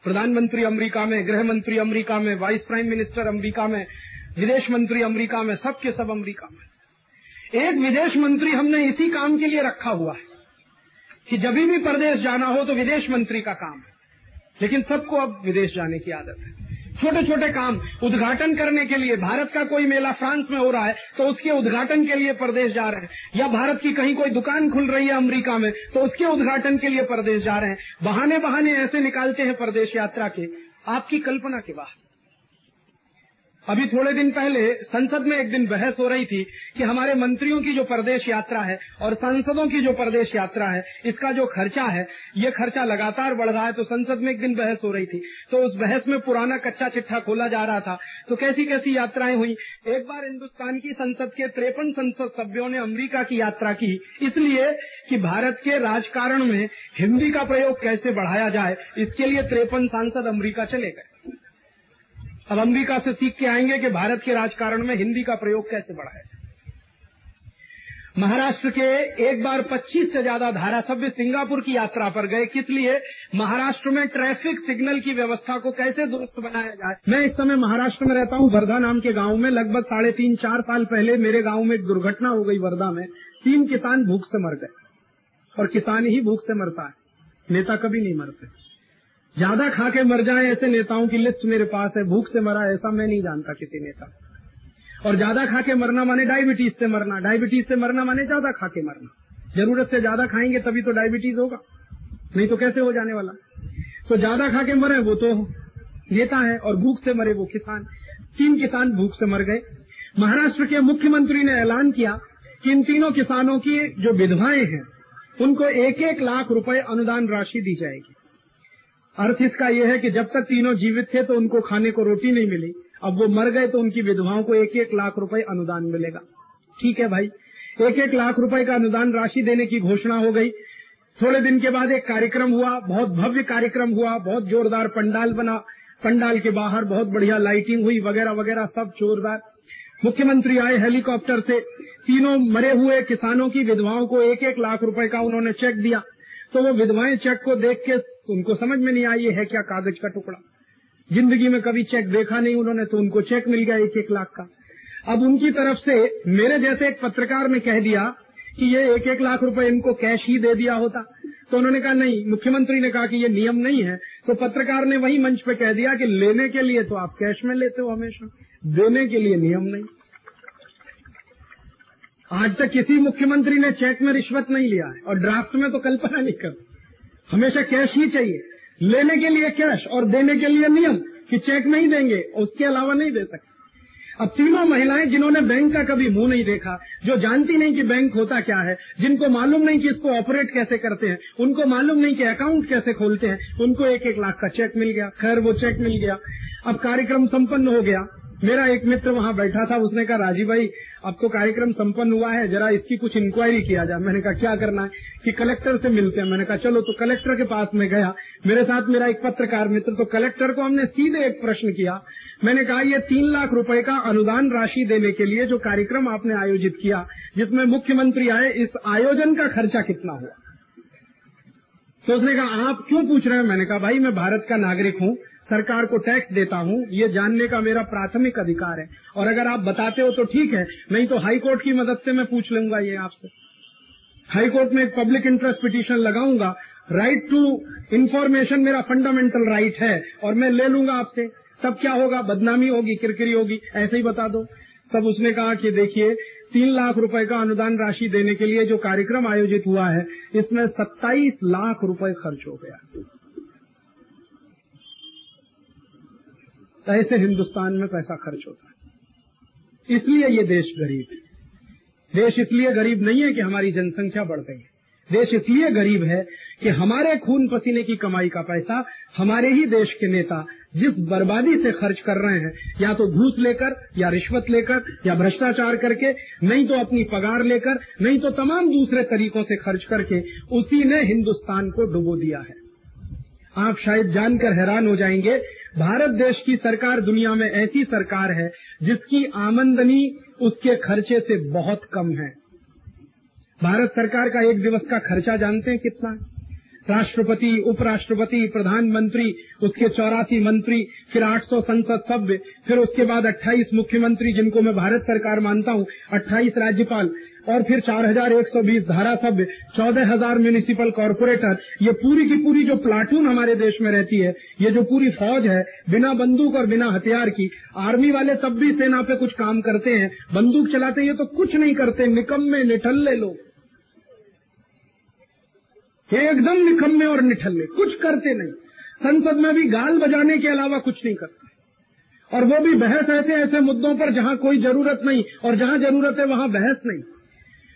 प्रधानमंत्री अमेरिका में गृह मंत्री अमेरिका में, वाइस प्राइम मिनिस्टर अमेरिका में, विदेश मंत्री अमेरिका में, सबके सब अमेरिका में। एक विदेश मंत्री हमने इसी काम के लिए रखा हुआ है कि जब भी प्रदेश जाना हो तो विदेश मंत्री का काम है। लेकिन सबको अब विदेश जाने की आदत है। छोटे छोटे काम उद्घाटन करने के लिए, भारत का कोई मेला फ्रांस में हो रहा है तो उसके उद्घाटन के लिए प्रदेश जा रहे हैं। या भारत की कहीं कोई दुकान खुल रही है अमरीका में तो उसके उद्घाटन के लिए प्रदेश जा रहे हैं। बहाने बहाने ऐसे निकालते हैं प्रदेश यात्रा के। आपकी कल्पना के बाहर। अभी थोड़े दिन पहले संसद में एक दिन बहस हो रही थी कि हमारे मंत्रियों की जो प्रदेश यात्रा है और सांसदों की जो प्रदेश यात्रा है, इसका जो खर्चा है, ये खर्चा लगातार बढ़ रहा है तो संसद में एक दिन बहस हो रही थी। तो उस बहस में पुराना कच्चा चिट्ठा खोला जा रहा था। तो कैसी कैसी यात्राएँ हुई? एक बार हिंदुस्तान की संसद के त्रेपन संसद सभ्यों ने अमरीका की यात्रा की। इसलिए कि भारत के राजकारण में हिंदी का प्रयोग कैसे बढ़ाया जाए, इसके लिए त्रेपन सांसद अमरीका चले गए। अब अमरीका से सीख के आएँगे कि भारत के राजकारण में हिंदी का प्रयोग कैसे बढ़ाया जाए महाराष्ट्र के एक बार 25 से ज़्यादा धारा सभ्य सिंगापुर की यात्रा पर गए, किस लिए? महाराष्ट्र में ट्रैफ़िक सिग्नल की व्यवस्था को कैसे दुरुस्त बनाया जाए? मैं इस समय महाराष्ट्र में रहता हूँ, वर्धा नाम के गाँव में। लगभग साढ़े तीन, चार साल पहले मेरे गाँव में एक दुर्घटना हो गई वर्धा में। तीन किसान भूख से मर गए, और किसान ही भूख से मरता है, नेता कभी नहीं मरते। ज़्यादा खा के मर जाए ऐसे नेताओं की लिस्ट मेरे पास है। भूख से मरा ऐसा मैं नहीं जानता किसी नेता। और ज़्यादा खा के मरना माने डायबिटीज़ से मरना। डायबिटीज़ से मरना माने ज़्यादा खा के मरना। ज़रूरत से ज़्यादा खाएँगे तभी तो डायबिटीज़ होगा। नहीं तो कैसे हो जाने वाला? तो ज़्यादा खा के मरे वो तो नेता है और भूख से मरे वो किसान। तीन किसान भूख से मर गए। महाराष्ट्र के मुख्यमंत्री ने ऐलान किया कि इन तीनों किसानों की जो विधवाएँ हैं, उनको एक एक लाख रुपए अनुदान राशि दी जाएगी। अर्थ इसका यह है कि जब तक तीनों जीवित थे तो उनको खाने को रोटी नहीं मिली। अब वो मर गए तो उनकी विधवाओं को एक एक लाख रुपए अनुदान मिलेगा। ठीक है भाई? एक एक लाख रुपए का अनुदान राशि देने की घोषणा हो गई। थोड़े दिन के बाद एक कार्यक्रम हुआ, बहुत भव्य कार्यक्रम हुआ, बहुत जोरदार पंडाल बना। पंडाल के बाहर बहुत बढ़िया लाइटिंग हुई, वगैरह वगैरह, सब जोरदार। मुख्यमंत्री आए हेलीकॉप्टर से। तीनों मरे हुए किसानों की विधवाओं को एक एक लाख रुपए का उन्होंने चेक दिया। तो वो विधवाएँ चेक को देख के उनको समझ में नहीं आई है क्या कागज़ का टुकड़ा। ज़िंदगी में कभी चेक देखा नहीं उन्होंने तो उनको चेक मिल गया एक एक लाख का। अब उनकी तरफ़ से मेरे जैसे एक पत्रकार ने कह दिया कि ये एक एक लाख रुपए इनको कैश ही दे दिया होता। तो उन्होंने कहा, नहीं, मुख्यमंत्री ने कहा कि ये नियम नहीं है। तो पत्रकार ने वही मंच पे कह दिया कि लेने के लिए तो आप कैश में लेते हो हमेशा, देने के लिए नियम नहीं। आज तक किसी मुख्यमंत्री ने चेक में रिश्वत नहीं लिया है और ड्राफ्ट में तो कल्पना नहीं कर हमेशा कैश ही चाहिए। लेने के लिए कैश और देने के लिए नियम कि चेक नहीं देंगे, उसके अलावा नहीं दे सकते। अब तीनों महिलाएँ जिन्होंने बैंक का कभी मुँह नहीं देखा, जो जानती नहीं कि बैंक होता क्या है, जिनको मालूम नहीं कि इसको ऑपरेट कैसे करते हैं, उनको मालूम नहीं कि अकाउंट कैसे खोलते हैं, उनको एक एक लाख का चेक मिल गया। खैर, वो चेक मिल गया। अब कार्यक्रम संपन्न हो गया। मेरा एक मित्र वहाँ बैठा था, उसने कहा, राजीव भाई, अब तो कार्यक्रम संपन्न हुआ है, जरा इसकी कुछ इंक्वायरी किया जाए। मैंने कहा, क्या करना है? कि कलेक्टर से मिलते हैं। मैंने कहा, चलो तो कलेक्टर के पास में गया। मेरे साथ मेरा एक पत्रकार मित्र तो कलेक्टर को हमने सीधे एक प्रश्न किया। मैंने कहा, ये तीन लाख रुपए का अनुदान राशि देने के लिए जो कार्यक्रम आपने आयोजित किया, जिसमें मुख्यमंत्री आए, इस आयोजन का खर्चा कितना हुआ? तो उसने कहा, आप क्यों पूछ रहे हैं? मैंने कहा, भाई, मैं भारत का नागरिक हूँ। सरकार को टैक्स देता हूँ, ये जानने का मेरा प्राथमिक अधिकार है। और अगर आप बताते हो तो ठीक है, नहीं तो हाई कोर्ट की मदद से मैं पूछ लूँगा ये आपसे। हाई कोर्ट में एक पब्लिक इंटरेस्ट पिटीशन लगाऊँगा। राइट टू इन्फॉर्मेशन मेरा फंडामेंटल राइट है, और मैं ले लूँगा आपसे। तब क्या होगा? बदनामी होगी, किरकिरी होगी, ऐसे ही बता दो। तब उसने कहा कि देखिए, तीन लाख रुपए का अनुदान राशि देने के लिए जो कार्यक्रम आयोजित हुआ है, इसमें सत्ताईस लाख रुपए खर्च हो गया। ऐसे हिंदुस्तान में पैसा खर्च होता है। इसलिए ये देश गरीब है। देश इसलिए गरीब नहीं है कि हमारी जनसंख्या बढ़ गई है। देश इसलिए गरीब है कि हमारे खून पसीने की कमाई का पैसा हमारे ही देश के नेता जिस बर्बादी से खर्च कर रहे हैं, या तो घूस लेकर, या रिश्वत लेकर, या भ्रष्टाचार करके, नहीं तो अपनी पगार लेकर, नहीं तो तमाम दूसरे तरीकों से खर्च करके, उसी ने हिंदुस्तान को डुबो दिया है। आप शायद जानकर हैरान हो जाएँगे, भारत देश की सरकार दुनिया में ऐसी सरकार है, जिसकी आमंदनी उसके खर्चे से बहुत कम है। भारत सरकार का एक दिवस का खर्चा जानते हैं कितना? है राष्ट्रपति, उपराष्ट्रपति, प्रधानमंत्री, उसके चौरासी मंत्री, फिर 800 संसद सभ्य, फिर उसके बाद 28 मुख्यमंत्री जिनको मैं भारत सरकार मानता हूँ 28 राज्यपाल, और फिर 4120 धारा सभ्य 14000 म्यूनिसिपल कॉरपोरेटर ये पूरी की पूरी जो प्लाटून हमारे देश में रहती है, ये जो पूरी फौज है, बिना बंदूक और बिना हथियार की आर्मी वाले तब भी सेना पे कुछ काम करते हैं, बंदूक चलाते हैं तो कुछ नहीं करते, निकम्मे, निठल्ले लोग। एकदम निकम्मे और निठल्ले कुछ करते नहीं। संसद में भी गाल बजाने के अलावा कुछ नहीं करते। और वो भी बहस ऐसे ऐसे मुद्दों पर जहाँ कोई ज़रूरत नहीं और जहाँ ज़रूरत है वहाँ बहस नहीं।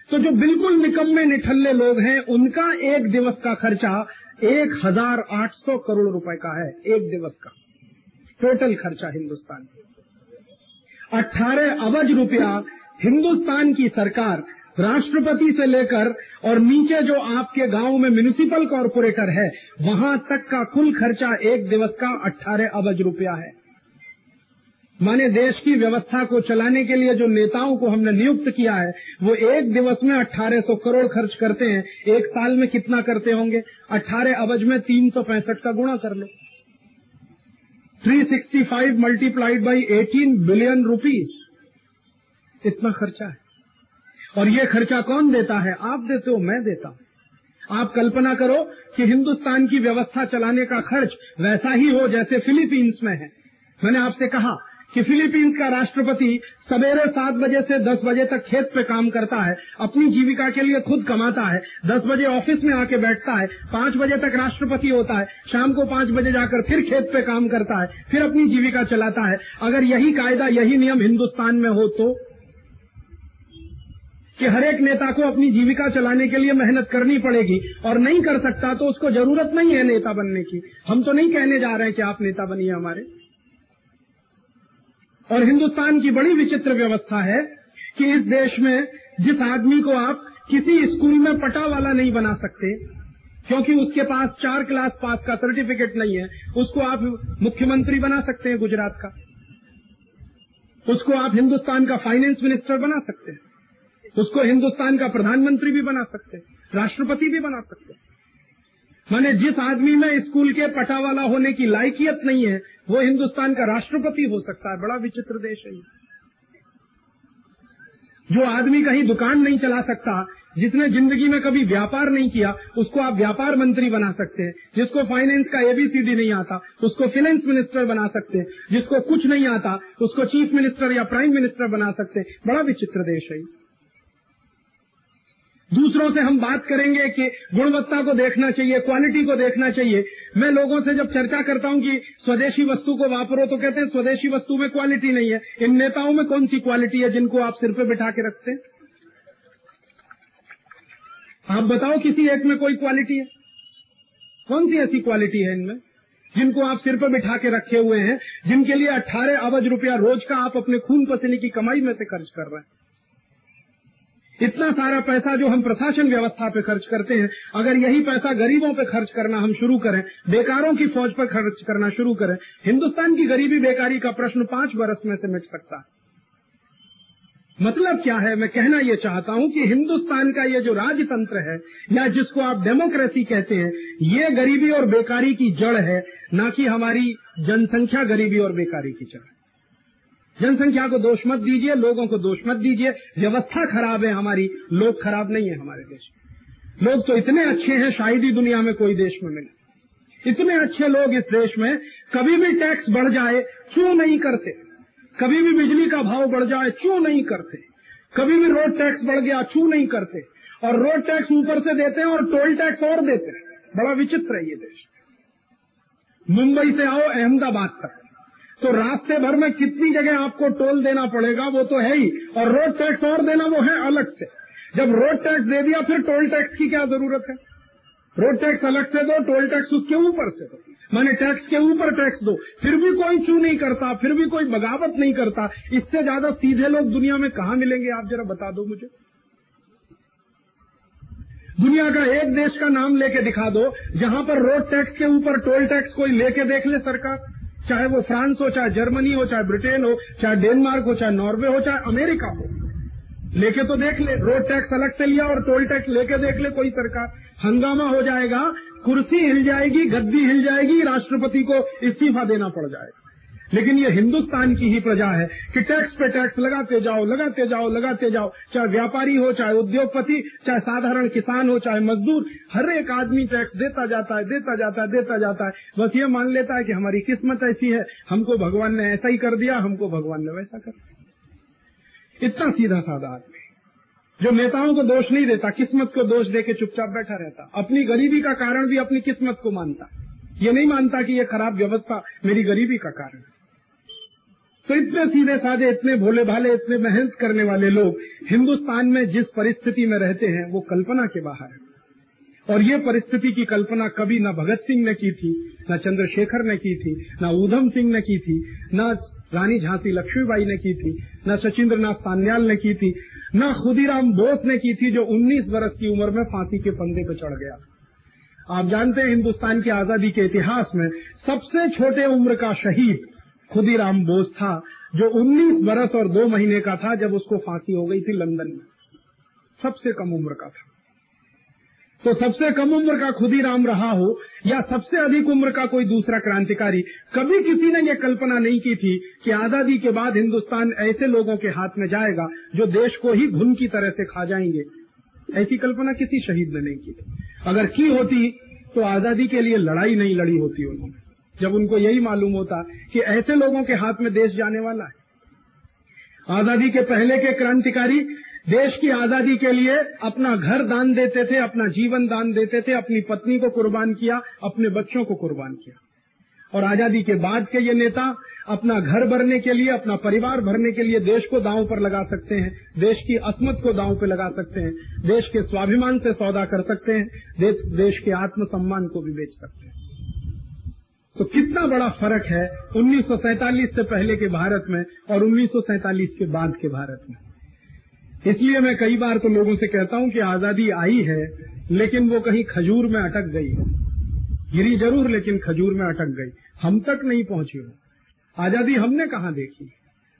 तो जो बिल्कुल निकम्मे निठल्ले लोग हैं, उनका एक दिवस का खर्चा एक हज़ार आठ सौ करोड़ रुपए का है, एक दिवस का। टोटल खर्चा हिंदुस्तान। अठारह अबज रुपया हिंदुस्तान की सरकार राष्ट्रपति से लेकर और नीचे जो आपके गाँव में म्यूनिसिपल कॉरपोरेटर है, वहाँ तक का कुल खर्चा एक दिवस का अट्ठारह अबज रुपया है। माने देश की व्यवस्था को चलाने के लिए जो नेताओं को हमने नियुक्त किया है, वो एक दिवस में 1800 करोड़ खर्च करते हैं। एक साल में कितना करते होंगे? 18 अबज में तीन सौ पैंसठ का गुणा कर लो। 365 मल्टीप्लाइड बाई 18 बिलियन रुपीज़ इतना खर्चा है। और ये खर्चा कौन देता है? आप देते हो, मैं देता हूँ। आप कल्पना करो कि हिंदुस्तान की व्यवस्था चलाने का खर्च वैसा ही हो जैसे फिलीपींस में है। मैंने आपसे कहा कि फिलीपींस का राष्ट्रपति सवेरे सात बजे से दस बजे तक खेत पे काम करता है, अपनी जीविका के लिए खुद कमाता है, दस बजे ऑफ़िस में आके बैठता है, पाँच बजे तक राष्ट्रपति होता है, शाम को पाँच बजे जाकर फिर खेत पे काम करता है, फिर अपनी जीविका चलाता है। अगर यही कायदा, यही नियम हिंदुस्तान में हो तो? कि हर एक नेता को अपनी जीविका चलाने के लिए मेहनत करनी पड़ेगी और नहीं कर सकता तो उसको ज़रूरत नहीं है नेता बनने की। हम तो नहीं कहने जा रहे हैं कि आप नेता बनिए हमारे। और हिंदुस्तान की बड़ी विचित्र व्यवस्था है कि इस देश में जिस आदमी को आप किसी स्कूल में पटा वाला नहीं बना सकते, क्योंकि उसके पास चार क्लास पास का सर्टिफिकेट नहीं है, उसको आप मुख्यमंत्री बना सकते हैं गुजरात का। उसको आप हिंदुस्तान का फाइनेंस मिनिस्टर बना सकते हैं। उसको हिंदुस्तान का प्रधानमंत्री भी बना सकते, राष्ट्रपति भी बना सकते। माने जिस आदमी में स्कूल के पटावाला होने की लायकियत नहीं है, वो हिंदुस्तान का राष्ट्रपति हो सकता है। बड़ा विचित्र देश है जो आदमी कहीं दुकान नहीं चला सकता, जिसने ज़िंदगी में कभी व्यापार नहीं किया, उसको आप व्यापार मंत्री बना सकते हैं। जिसको फाइनेंस का एबीसीडी नहीं आता, उसको फाइनेंस मिनिस्टर बना सकते हैं। जिसको कुछ नहीं आता, उसको चीफ मिनिस्टर या प्राइम मिनिस्टर बना सकते हैं। बड़ा विचित्र देश है दूसरों से हम बात करेंगे कि गुणवत्ता को देखना चाहिए क्वालिटी को देखना चाहिए। मैं लोगों से जब चर्चा करता हूँ कि स्वदेशी वस्तु को वापरो तो कहते हैं, स्वदेशी वस्तु में क्वालिटी नहीं है। इन नेताओं में कौन सी क्वालिटी है जिनको आप सिर पे बिठा के रखते हैं? आप बताओ किसी एक में कोई क्वालिटी है? कौन सी ऐसी क्वालिटी है इनमें जिनको आप सिर पर बिठा के रखे हुए हैं, जिनके लिए अट्ठारह अबज रुपया रोज का आप अपने खून पसीने की कमाई में से खर्च कर रहे हैं? इतना सारा पैसा जो हम प्रशासन व्यवस्था पे खर्च करते हैं, अगर यही पैसा गरीबों पे खर्च करना हम शुरू करें, बेकारों की फौज पर खर्च करना शुरू करें, हिंदुस्तान की गरीबी बेकारी का प्रश्न पाँच बरस में से मिट सकता है। मतलब क्या है? मैं कहना यह चाहता हूँ कि हिंदुस्तान का ये जो राजतंत्र है, या जिसको आप डेमोक्रेसी कहते हैं, ये गरीबी और बेकारी की जड़ है, न कि हमारी जनसंख्या गरीबी और बेकारी की जड़ जनसंख्या को दोष मत दीजिए, लोगों को दोष मत दीजिए। व्यवस्था खराब है हमारी, लोग खराब नहीं है हमारे देश में। लोग तो इतने अच्छे हैं, शायद ही दुनिया में कोई देश में मिले। इतने अच्छे लोग इस देश में, कभी भी टैक्स बढ़ जाए, क्यों नहीं करते? कभी भी बिजली का भाव बढ़ जाए, क्यों नहीं करते? कभी भी रोड टैक्स बढ़ गया, क्यों नहीं करते? और रोड टैक्स ऊपर से देते हैं और टोल टैक्स और देते हैं। बड़ा विचित्र है ये देश। मुंबई से आओ, अहमदाबाद तक। तो रास्ते भर में कितनी जगह आपको टोल देना पड़ेगा, वो तो है ही। और रोड टैक्स और देना, वो है अलग से। जब रोड टैक्स दे दिया, फिर टोल टैक्स की क्या ज़रूरत है? रोड टैक्स अलग से दो, टोल टैक्स उसके ऊपर से दो। माने टैक्स के ऊपर टैक्स दो। फिर भी कोई चू नहीं करता, फिर भी कोई बगावत नहीं करता। इससे ज़्यादा सीधे लोग दुनिया में कहा मिलेंगे? आप जरा बता दो मुझे। दुनिया का एक देश का नाम लेके दिखा दो, जहाँ पर रोड टैक्स के ऊपर टोल टैक्स कोई लेके देख ले सरकार। चाहे वो फ्रांस हो, चाहे जर्मनी हो, चाहे ब्रिटेन हो, चाहे डेनमार्क हो, चाहे नॉर्वे हो, चाहे अमेरिका हो। लेके तो देख ले, रोड टैक्स अलग से लिया और टोल टैक्स लेके देख ले, कोई सरकार। हंगामा हो जाएगा, कुर्सी हिल जाएगी, गद्दी हिल जाएगी, राष्ट्रपति को इस्तीफा देना पड़ जाएगा। लेकिन ये हिंदुस्तान की ही प्रजा है कि टैक्स पे टैक्स लगाते जाओ लगाते जाओ लगाते जाओ, चाहे व्यापारी हो, चाहे उद्योगपति, चाहे साधारण किसान हो, चाहे मजदूर, हर एक आदमी टैक्स देता जाता है, देता जाता है, देता जाता है। बस ये मान लेता है कि हमारी किस्मत ऐसी है, हमको भगवान ने ऐसा ही कर दिया, हमको भगवान ने वैसा कर दिया। इतना सीधा साधा आदमी। जो नेताओं को दोष नहीं देता, किस्मत को दोष देके चुपचाप बैठा रहता, अपनी गरीबी का कारण भी अपनी किस्मत को मानता। ये नहीं मानता कि ये खराब व्यवस्था मेरी गरीबी का कारण है। तो इतने सीधे साधे, इतने भोले भाले, इतने मेहनत करने वाले लोग हिंदुस्तान में जिस परिस्थिति में रहते हैं, वो कल्पना के बाहर है। और ये परिस्थिति की कल्पना कभी न भगत सिंह ने की थी, न चंद्रशेखर ने की थी, न ऊधम सिंह ने की थी, न रानी झांसी लक्ष्मीबाई ने की थी, न सचिंद्र नाथ सान्याल ने की थी, न खुदीराम बोस ने की थी जो 19 वर्ष की उम्र में फांसी के पंदे पर चढ़ गया। आप जानते हैं, हिंदुस्तान की आज़ादी के इतिहास में सबसे छोटे उम्र का शहीद खुदीराम बोस था, जो 19 बरस और दो महीने का था जब उसको फांसी हो गई थी लंदन में। सबसे कम उम्र का था। तो सबसे कम उम्र का खुदीराम रहा हो, या सबसे अधिक उम्र का कोई दूसरा क्रांतिकारी, कभी किसी ने यह कल्पना नहीं की थी कि आज़ादी के बाद हिंदुस्तान ऐसे लोगों के हाथ में जाएगा जो देश को ही घुन की तरह से खा जाएँगे। ऐसी कल्पना किसी शहीद ने नहीं की थी। अगर की होती तो आज़ादी के लिए लड़ाई नहीं लड़ी होती उन्होंने। जब उनको यही मालूम होता कि ऐसे लोगों के हाथ में देश जाने वाला है। आज़ादी के पहले के क्रांतिकारी देश की आज़ादी के लिए अपना घर दान देते थे, अपना जीवन दान देते थे, अपनी पत्नी को कुर्बान किया, अपने बच्चों को कुर्बान किया। और आज़ादी के बाद के ये नेता अपना घर भरने के लिए, अपना परिवार भरने के लिए देश को दांव पर लगा सकते हैं, देश की असमत को दांव पर लगा सकते हैं, देश के स्वाभिमान से सौदा कर सकते हैं देश के आत्मसम्मान को भी बेच सकते हैं। तो कितना बड़ा फ़र्क है उन्नीस से पहले के भारत में और उन्नीस के बाद के भारत में। इसलिए मैं कई बार तो लोगों से कहता हूँ कि आज़ादी आई है, लेकिन वो कहीं खजूर में अटक गई है। गिरी ज़रूर, लेकिन खजूर में अटक गई। हम तक नहीं पहुँची हो। आज़ादी हमने कहा देखी?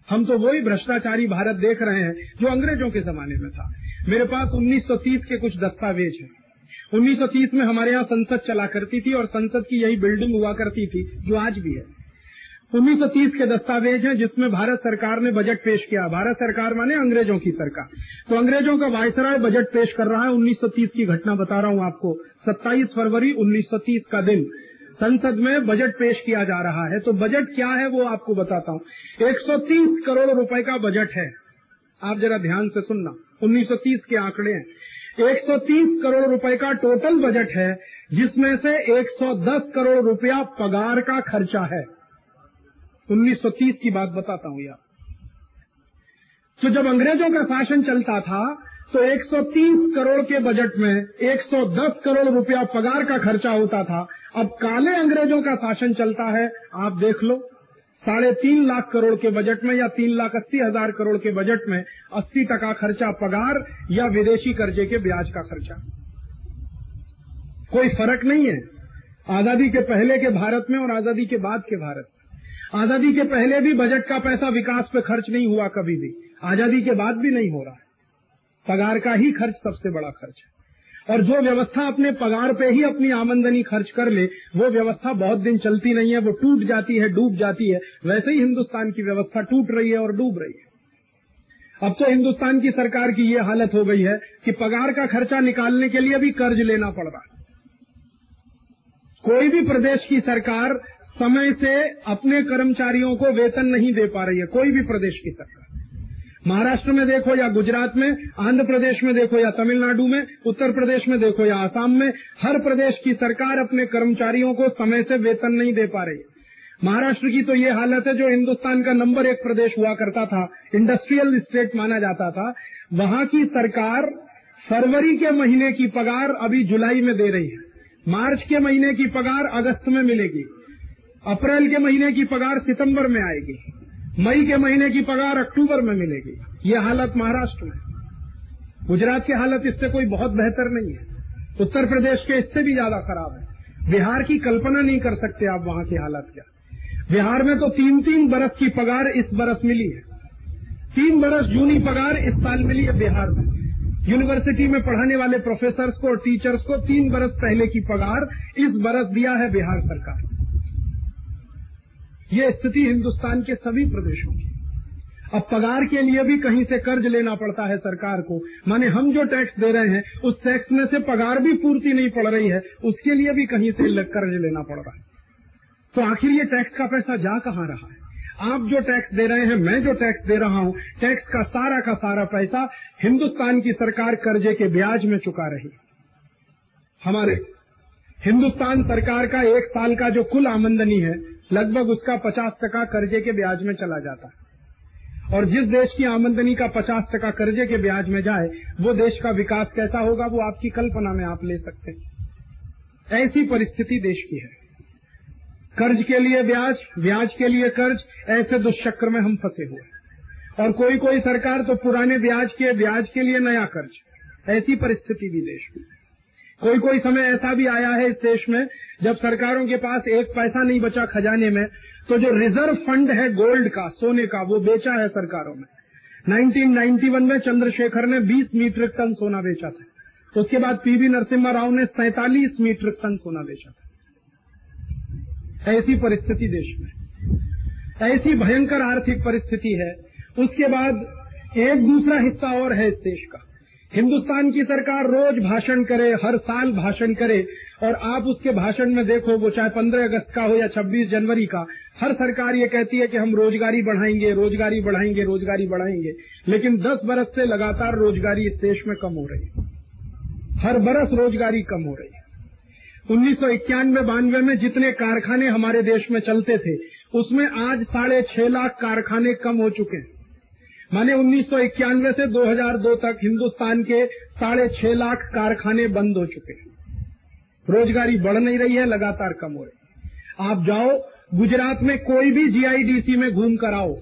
हम तो वही भ्रष्टाचारी भारत देख रहे हैं जो अंग्रेज़ों के जमाने में था। मेरे पास 1930 के कुछ दस्तावेज़ हैं। 1930 में हमारे यहाँ संसद चला करती थी और संसद की यही बिल्डिंग हुआ करती थी, जो आज भी है। 1930 के दस्तावेज़ हैं, जिसमें भारत सरकार ने बजट पेश किया। भारत सरकार माने अंग्रेज़ों की सरकार। तो अंग्रेज़ों का वायसराय बजट पेश कर रहा है 1930 की घटना बता रहा हूँ आपको। 27 फरवरी 1930 का दिन संसद में बजट पेश किया जा रहा है। तो बजट क्या है वो आपको बताता हूँ। 130 करोड़ रुपए का बजट है। आप जरा ध्यान से सुनना। 1930 के आंकड़े हैं। 130 करोड़ रुपए का टोटल बजट है, जिसमें से 110 करोड़ रुपया पगार का खर्चा है। 1930 की बात बताता हूँ यार तो जब अंग्रेज़ों का शासन चलता था तो 130 करोड़ के बजट में 110 करोड़ रुपया पगार का खर्चा होता था। अब काले अंग्रेज़ों का शासन चलता है, आप देख लो। साढ़े तीन लाख करोड़ के बजट में या तीन लाख अस्सी हज़ार करोड़ के बजट में अस्सी टका खर्चा पगार या विदेशी कर्जे के ब्याज का खर्चा। कोई फ़र्क नहीं है। आज़ादी के पहले के भारत में और आज़ादी के बाद के भारत में। आज़ादी के पहले भी बजट का पैसा विकास पे खर्च नहीं हुआ कभी भी। आज़ादी के बाद भी नहीं हो रहा है। पगार का ही खर्च सबसे बड़ा खर्च है। और जो व्यवस्था अपने पगार पे ही अपनी आमंदनी खर्च कर ले, वो व्यवस्था बहुत दिन चलती नहीं है, वो टूट जाती है, डूब जाती है। वैसे ही हिंदुस्तान की व्यवस्था टूट रही है और डूब रही है। अब तो हिंदुस्तान की सरकार की ये हालत हो गई है कि पगार का खर्चा निकालने के लिए भी कर्ज लेना पड़ रहा है। कोई भी प्रदेश की सरकार समय से अपने कर्मचारियों को वेतन नहीं दे पा रही है, कोई भी प्रदेश की सरकार। महाराष्ट्र में देखो या गुजरात में, आंध्र प्रदेश में देखो या तमिलनाडु में, उत्तर प्रदेश में देखो या आसाम में, हर प्रदेश की सरकार अपने कर्मचारियों को समय से वेतन नहीं दे पा रही। महाराष्ट्र की तो ये हालत है जो हिंदुस्तान का नंबर एक प्रदेश हुआ करता था इंडस्ट्रियल स्टेट माना जाता था। वहाँ की सरकार फरवरी के महीने की पगार अभी जुलाई में दे रही है। मार्च के महीने की पगार अगस्त में मिलेगी। अप्रैल के महीने की पगार सितंबर में आएगी। मई के महीने की पगार अक्टूबर में मिलेगी। ये हालत महाराष्ट्र में। गुजरात की हालत इससे कोई बहुत बेहतर नहीं है। उत्तर प्रदेश के इससे भी ज़्यादा खराब है। बिहार की कल्पना नहीं कर सकते आप वहाँ की हालत क्या। बिहार में तो तीन तीन बरस की पगार इस बरस मिली है। तीन बरस जूनी पगार इस साल मिली है बिहार में। यूनिवर्सिटी में पढ़ाने वाले प्रोफेसर्स को और टीचर्स को तीन बरस पहले की पगार इस बरस दिया है बिहार सरकार। ये स्थिति हिंदुस्तान के सभी प्रदेशों की। अब पगार के लिए भी कहीं से कर्ज लेना पड़ता है सरकार को। माने हम जो टैक्स दे रहे हैं, उस टैक्स में से पगार भी पूर्ति नहीं पड़ रही है, उसके लिए भी कहीं से कर्ज लेना पड़ रहा है। तो आखिर ये टैक्स का पैसा जा कहाँ रहा है? आप जो टैक्स दे रहे हैं, मैं जो टैक्स दे रहा हूँ टैक्स का सारा का सारा पैसा हिंदुस्तान की सरकार कर्जे के ब्याज में चुका रही हमारे हिंदुस्तान सरकार का एक साल का जो कुल आमंदनी है लगभग उसका पचास टका कर्जे के ब्याज में चला जाता है। और जिस देश की आमदनी का पचास टका कर्जे के ब्याज में जाए, वो देश का विकास कैसा होगा, वो आपकी कल्पना में आप ले सकते हैं। ऐसी परिस्थिति देश की है। कर्ज के लिए ब्याज ब्याज के लिए कर्ज, ऐसे दुष्चक्र में हम फंसे हुए और कोई कोई सरकार तो पुराने ब्याज के ब्याज के लिए नया कर्ज। ऐसी परिस्थिति भी देश में कोई कोई समय ऐसा भी आया है इस देश में, जब सरकारों के पास एक पैसा नहीं बचा खजाने में तो जो रिज़र्व फंड है गोल्ड का, सोने का, वो बेचा है सरकारों में। 1991 में चंद्रशेखर ने 20 मीट्रिक टन सोना बेचा था। उसके बाद पीवी नरसिम्हा राव ने सैतालीस मीट्रिक टन सोना बेचा था। ऐसी परिस्थिति देश में। ऐसी भयंकर आर्थिक परिस्थिति है। उसके बाद एक दूसरा हिस्सा और है इस देश का। हिंदुस्तान की सरकार रोज भाषण करे, हर साल भाषण करे, और आप उसके भाषण में देखो, वो चाहे पंद्रह अगस्त का हो या छब्बीस जनवरी का, हर सरकार ये कहती है कि हम रोजगारी बढ़ाएँगे रोजगारी बढ़ाएँगे रोजगारी बढ़ाएँगे। लेकिन दस बरस से लगातार रोजगारी इस देश में कम हो रही है। हर बरस रोजगारी कम हो रही है। उन्नीस सौ इक्यानवे बानवे में जितने कारखाने हमारे देश में चलते थे, उसमें आज साढ़े छह लाख कारखाने कम हो चुके हैं। माने उन्नीस सौ इक्यानवे से 2002 तक हिंदुस्तान के साढ़े छह लाख कारखाने बंद हो चुके हैं। रोजगारी बढ़ नहीं रही है, लगातार कम हो रही है। आप जाओ, गुजरात में कोई भी जीआईडीसी में घूम कर आओ।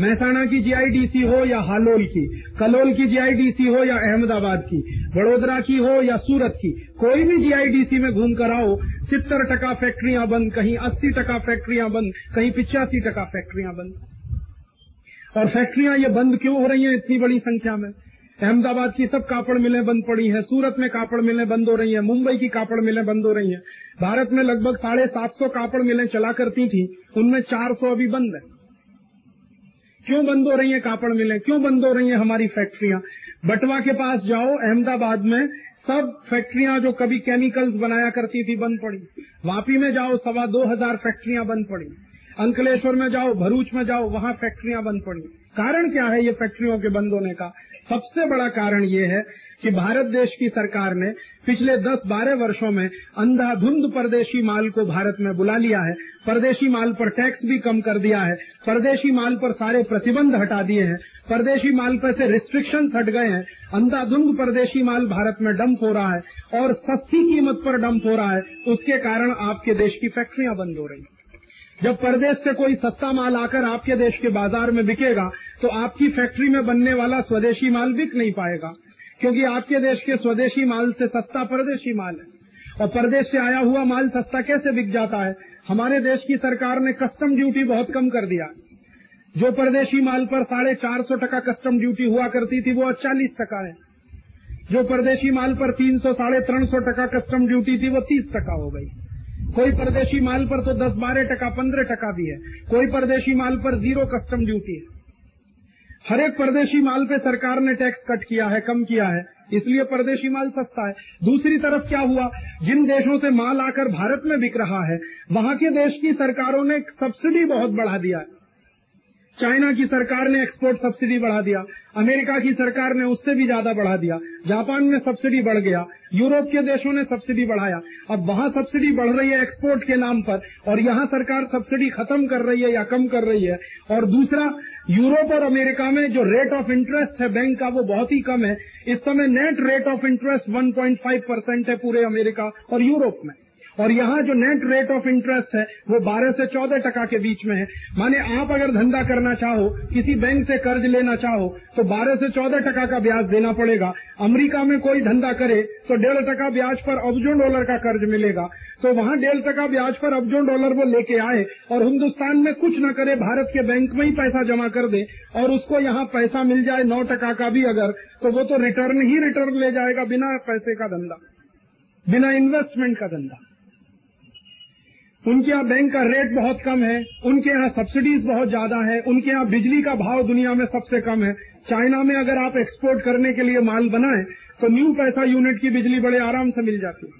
महसाणा की जीआईडीसी हो या हालोल की, कलोल की जीआईडीसी हो या अहमदाबाद की, वडोदरा की हो या सूरत की, कोई भी जीआईडीसी में घूम कर आओ सितर टका फैक्ट्रियाँ बंद, कहीं अस्सी टका फैक्ट्रियाँ बंद, कहीं पिचासी टका फैक्ट्रियाँ बंद। और फैक्ट्रियाँ ये बंद क्यों हो रही हैं इतनी बड़ी संख्या में? अहमदाबाद की सब कापड़ मिलें बंद पड़ी हैं, सूरत में कापड़ मिलें बंद हो रही हैं, मुंबई की कापड़ मिलें बंद हो रही हैं। भारत में लगभग साढ़े सात सौ कापड़ मिलें चला करती थी, उनमें चार सौ अभी बंद है। क्यों बंद हो रही है कापड़ मिलें? क्यों बंद हो रही है हमारी फैक्ट्रियाँ? बटवा के पास जाओ, अहमदाबाद में सब फैक्ट्रियाँ जो कभी केमिकल्स बनाया करती थी बंद पड़ी। वापी में जाओ, सवा दो हज़ार फैक्ट्रियाँ बंद पड़ी। अंकलेश्वर में जाओ, भरूच में जाओ, वहाँ फैक्ट्रियाँ बंद पड़ी। कारण क्या है ये फैक्ट्रियों के बंद होने का? सबसे बड़ा कारण ये है कि भारत देश की सरकार ने पिछले 10-12 वर्षों में अंधाधुंध परदेशी माल को भारत में बुला लिया है। परदेशी माल पर टैक्स भी कम कर दिया है। परदेशी माल पर सारे प्रतिबंध हटा दिए हैं। परदेशी माल पर से रिस्ट्रिक्शन हट गए हैं। अंधाधुंध परदेशी माल भारत में डंप हो रहा है और सस्ती कीमत पर डंप हो रहा है। उसके कारण आपके देश की फैक्ट्रियाँ बंद हो रही हैं। जब परदेश से कोई सस्ता माल आकर आपके देश के बाज़ार में बिकेगा तो आपकी फैक्ट्री में बनने वाला स्वदेशी माल बिक नहीं पाएगा, क्योंकि आपके देश के स्वदेशी माल से सस्ता परदेशी माल है। और परदेश से आया हुआ माल सस्ता कैसे बिक जाता है? हमारे देश की सरकार ने कस्टम ड्यूटी बहुत कम कर दिया। जो परदेशी माल पर साढ़े चार सौ टका कस्टम ड्यूटी हुआ करती थी, वो चालीस टका है। जो परदेशी माल पर तीन सौ, साढ़े तीन सौ टका कस्टम ड्यूटी थी, वो तीस टका हो गई। कोई परदेशी माल पर तो दस बारह टका, पंद्रह टका भी है। कोई परदेशी माल पर ज़ीरो कस्टम ड्यूटी है। हर एक परदेशी माल पे सरकार ने टैक्स कट किया है, कम किया है, इसलिए परदेशी माल सस्ता है। दूसरी तरफ़ क्या हुआ? जिन देशों से माल आकर भारत में बिक रहा है, वहाँ के देश की सरकारों ने सब्सिडी बहुत बढ़ा दिया है। चाइना की सरकार ने एक्सपोर्ट सब्सिडी बढ़ा दिया। अमेरिका की सरकार ने उससे भी ज़्यादा बढ़ा दिया। जापान में सब्सिडी बढ़ गया। यूरोप के देशों ने सब्सिडी बढ़ाया। अब वहाँ सब्सिडी बढ़ रही है एक्सपोर्ट के नाम पर और यहाँ सरकार सब्सिडी खत्म कर रही है या कम कर रही है। और दूसरा, यूरोप और अमेरिका में जो रेट ऑफ़ इंटरेस्ट है बैंक का, वो बहुत ही कम है। इस समय net rate of interest 1.5 percent है पूरे अमेरिका और यूरोप में। और यहाँ जो नेट रेट ऑफ़ इंटरेस्ट है, वो 12 से 14 टका के बीच में है। माने आप अगर धंधा करना चाहो, किसी बैंक से कर्ज लेना चाहो तो 12 से 14 टका का ब्याज देना पड़ेगा। अमेरिका में कोई धंधा करे तो डेढ़ टका ब्याज पर अबजों डॉलर का कर्ज मिलेगा। तो वहाँ डेढ़ टका ब्याज पर अबजों डॉलर वो लेके आए और हिंदुस्तान में कुछ न करे, भारत के बैंक में ही पैसा जमा कर दे और उसको यहाँ पैसा मिल जाए नौ टका का भी अगर तो वो तो रिटर्न ही रिटर्न ले जाएगा बिना पैसे का धंधा, बिना इन्वेस्टमेंट का धंधा। उनके यहाँ बैंक का रेट बहुत कम है, उनके यहाँ सब्सिडीज बहुत ज़्यादा है, उनके यहाँ बिजली का भाव दुनिया में सबसे कम है। चाइना में अगर आप एक्सपोर्ट करने के लिए माल बनाएँ तो न्यू पैसा यूनिट की बिजली बड़े आराम से मिल जाती है।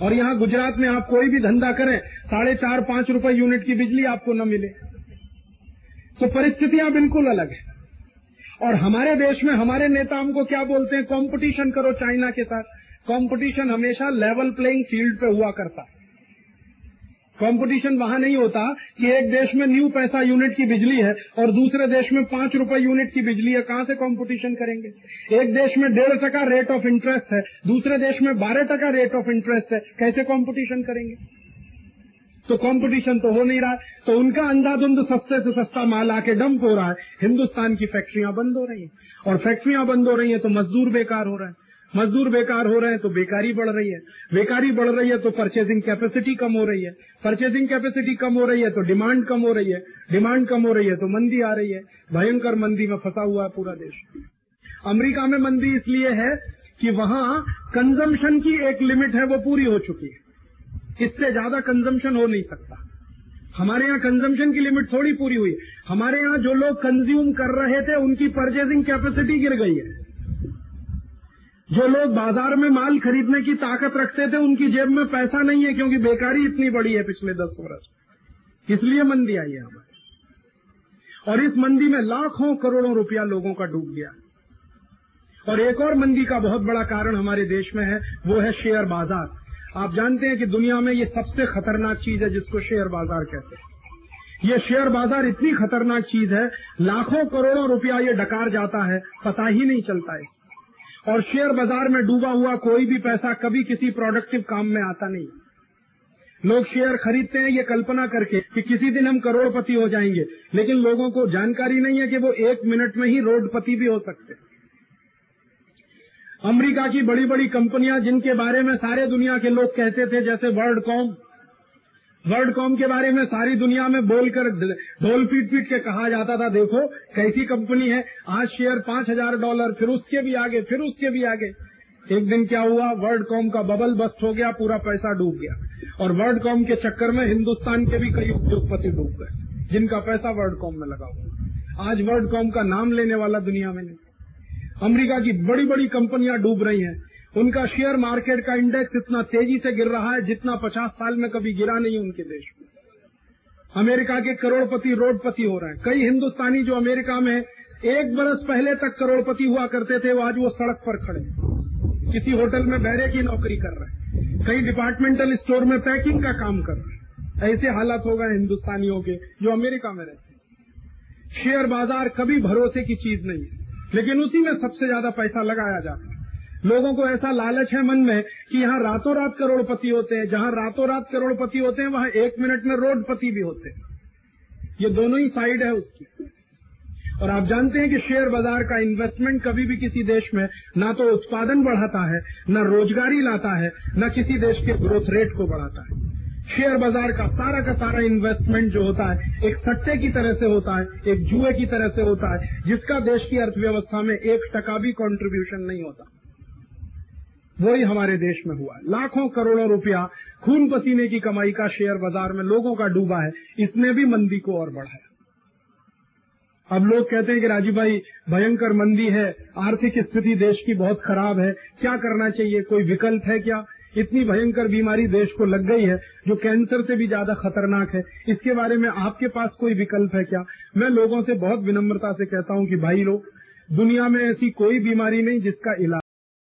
और यहाँ गुजरात में आप कोई भी धंधा करें, साढ़े चार, पाँच रुपए यूनिट की बिजली आपको न मिले। तो परिस्थितियाँ बिल्कुल अलग है। और हमारे देश में हमारे नेता हमको क्या बोलते हैं? कंपटीशन करो चाइना के साथ। कंपटीशन हमेशा लेवल प्लेइंग फ़ील्ड पे हुआ करता है। कंपटीशन वहाँ नहीं होता कि एक देश में न्यू पैसा यूनिट की बिजली है और दूसरे देश में पाँच रुपए यूनिट की बिजली है। कहाँ से कंपटीशन करेंगे? एक देश में डेढ़ टका रेट ऑफ़ इंटरेस्ट है, दूसरे देश में बारह टका रेट ऑफ़ इंटरेस्ट है। कैसे कंपटीशन करेंगे? तो कंपटीशन तो हो नहीं रहा। तो उनका अंधाधुंध सस्ते से सस्ता माल आके डंप हो रहा है। हिंदुस्तान की फैक्ट्रियाँ बंद हो रही हैं। और फैक्ट्रियाँ बंद हो रही हैं तो मजदूर बेकार हो रहे हैं। मजदूर बेकार हो रहे हैं तो बेकारी बढ़ रही है। बेकारी बढ़ रही है तो परचेजिंग कैपेसिटी कम हो रही है। परचेजिंग कैपेसिटी कम हो रही है तो डिमांड कम हो रही है। डिमांड कम हो रही है तो मंदी आ रही है। भयंकर मंदी में फंसा हुआ है पूरा देश। अमेरिका में मंदी इसलिए है कि वहाँ कंजम्पशन की एक लिमिट है, वो पूरी हो चुकी है। इससे ज़्यादा कंजम्पशन हो नहीं सकता। हमारे यहाँ कंजम्पशन की लिमिट थोड़ी पूरी हुई। हमारे यहाँ जो लोग कंज्यूम कर रहे थे, उनकी परचेजिंग कैपेसिटी गिर गई है। जो लोग बाज़ार में माल खरीदने की ताकत रखते थे, उनकी जेब में पैसा नहीं है क्योंकि बेकारी इतनी बड़ी है पिछले दस वर्ष इसलिए मंदी आई है हमारी? और इस मंदी में लाखों करोड़ों रुपया लोगों का डूब गया। और एक और मंदी का बहुत बड़ा कारण हमारे देश में है, वो है शेयर बाज़ार। आप जानते हैं कि दुनिया में ये सबसे खतरनाक चीज़ है जिसको शेयर बाज़ार कहते हैं। ये शेयर बाज़ार इतनी खतरनाक चीज़ है, लाखों करोड़ों रुपया ये डकार जाता है, पता ही नहीं चलता इसमें। और शेयर बाज़ार में डूबा हुआ कोई भी पैसा कभी किसी प्रोडक्टिव काम में आता नहीं। लोग शेयर खरीदते हैं, ये कल्पना करके कि किसी दिन हम करोड़पति हो जाएँगे, लेकिन लोगों को जानकारी नहीं है कि वो एक मिनट में ही रोडपति भी हो सकते अमेरिका की बड़ी बड़ी कंपनियाँ जिनके बारे में सारे दुनिया के लोग कहते थे, जैसे वर्ल्ड कॉम वर्ल्ड कॉम के बारे में सारी दुनिया में बोलकर ढोल पीट पीट के कहा जाता था, देखो, कैसी कंपनी है, आज शेयर पाँच हज़ार डॉलर, फिर उसके भी आगे, फिर उसके भी आगे। एक दिन क्या हुआ वर्ल्ड कॉम का बबल बस्ट हो गया, पूरा पैसा डूब गया। और वर्ल्ड कॉम के चक्कर में हिंदुस्तान के भी कई उद्योगपति डूब गए, जिनका पैसा वर्ल्ड कॉम में लगा हुआ आज वर्ल्ड कॉम का नाम लेने वाला दुनिया में नहीं। अमेरिका की बड़ी बड़ी कंपनियाँ डूब रही हैं। उनका शेयर मार्केट का इंडेक्स इतना तेज़ी से गिर रहा है जितना पचास साल में कभी गिरा नहीं उनके देश में। अमेरिका के करोड़पति, रोडपति हो रहे हैं। कई हिंदुस्तानी जो अमेरिका में एक बरस पहले तक करोड़पति हुआ करते थे, वो आज वो सड़क पर खड़े किसी होटल में बैरे की नौकरी कर रहे हैं। कई डिपार्टमेंटल स्टोर में पैकिंग का काम कर रहे हैं। ऐसे हालात हो गए हिंदुस्तानियों के जो अमेरिका में रहते हैं। शेयर बाज़ार कभी भरोसे की चीज़ नहीं है। लेकिन उसी में सबसे ज़्यादा पैसा लगाया जाता है। लोगों को ऐसा लालच है मन में कि यहाँ रातों रात करोड़पति होते हैं। जहाँ रातों रात करोड़पति होते हैं, वहाँ एक मिनट में रोडपति भी होते हैं। ये दोनों ही साइड है उसकी। और आप जानते हैं कि शेयर बाज़ार का इन्वेस्टमेंट कभी भी किसी देश में ना तो उत्पादन बढ़ाता है, न रोजगारी लाता है, न किसी देश के ग्रोथ रेट को बढ़ाता है। शेयर बाज़ार का सारा का सारा इन्वेस्टमेंट जो होता है, एक सट्टे की तरह से होता है, एक जुए की तरह से होता है, जिसका देश की अर्थव्यवस्था में एक टका भी कॉन्ट्रीब्यूशन नहीं होता। वही हमारे देश में हुआ है। लाखों करोड़ों रुपया खून पसीने की कमाई का शेयर बाज़ार में लोगों का डूबा है। इसने भी मंदी को और बढ़ाया। अब लोग कहते हैं कि राजीव भाई, भयंकर मंदी है, आर्थिक स्थिति देश की बहुत खराब है, क्या करना चाहिए, कोई विकल्प है क्या? इतनी भयंकर बीमारी देश को लग गई है, जो कैंसर से भी ज़्यादा खतरनाक है। इसके बारे में आपके पास कोई विकल्प है क्या? मैं लोगों से बहुत विनम्रता से कहता हूँ कि भाई लोग, दुनिया में ऐसी कोई बीमारी नहीं जिसका इलाज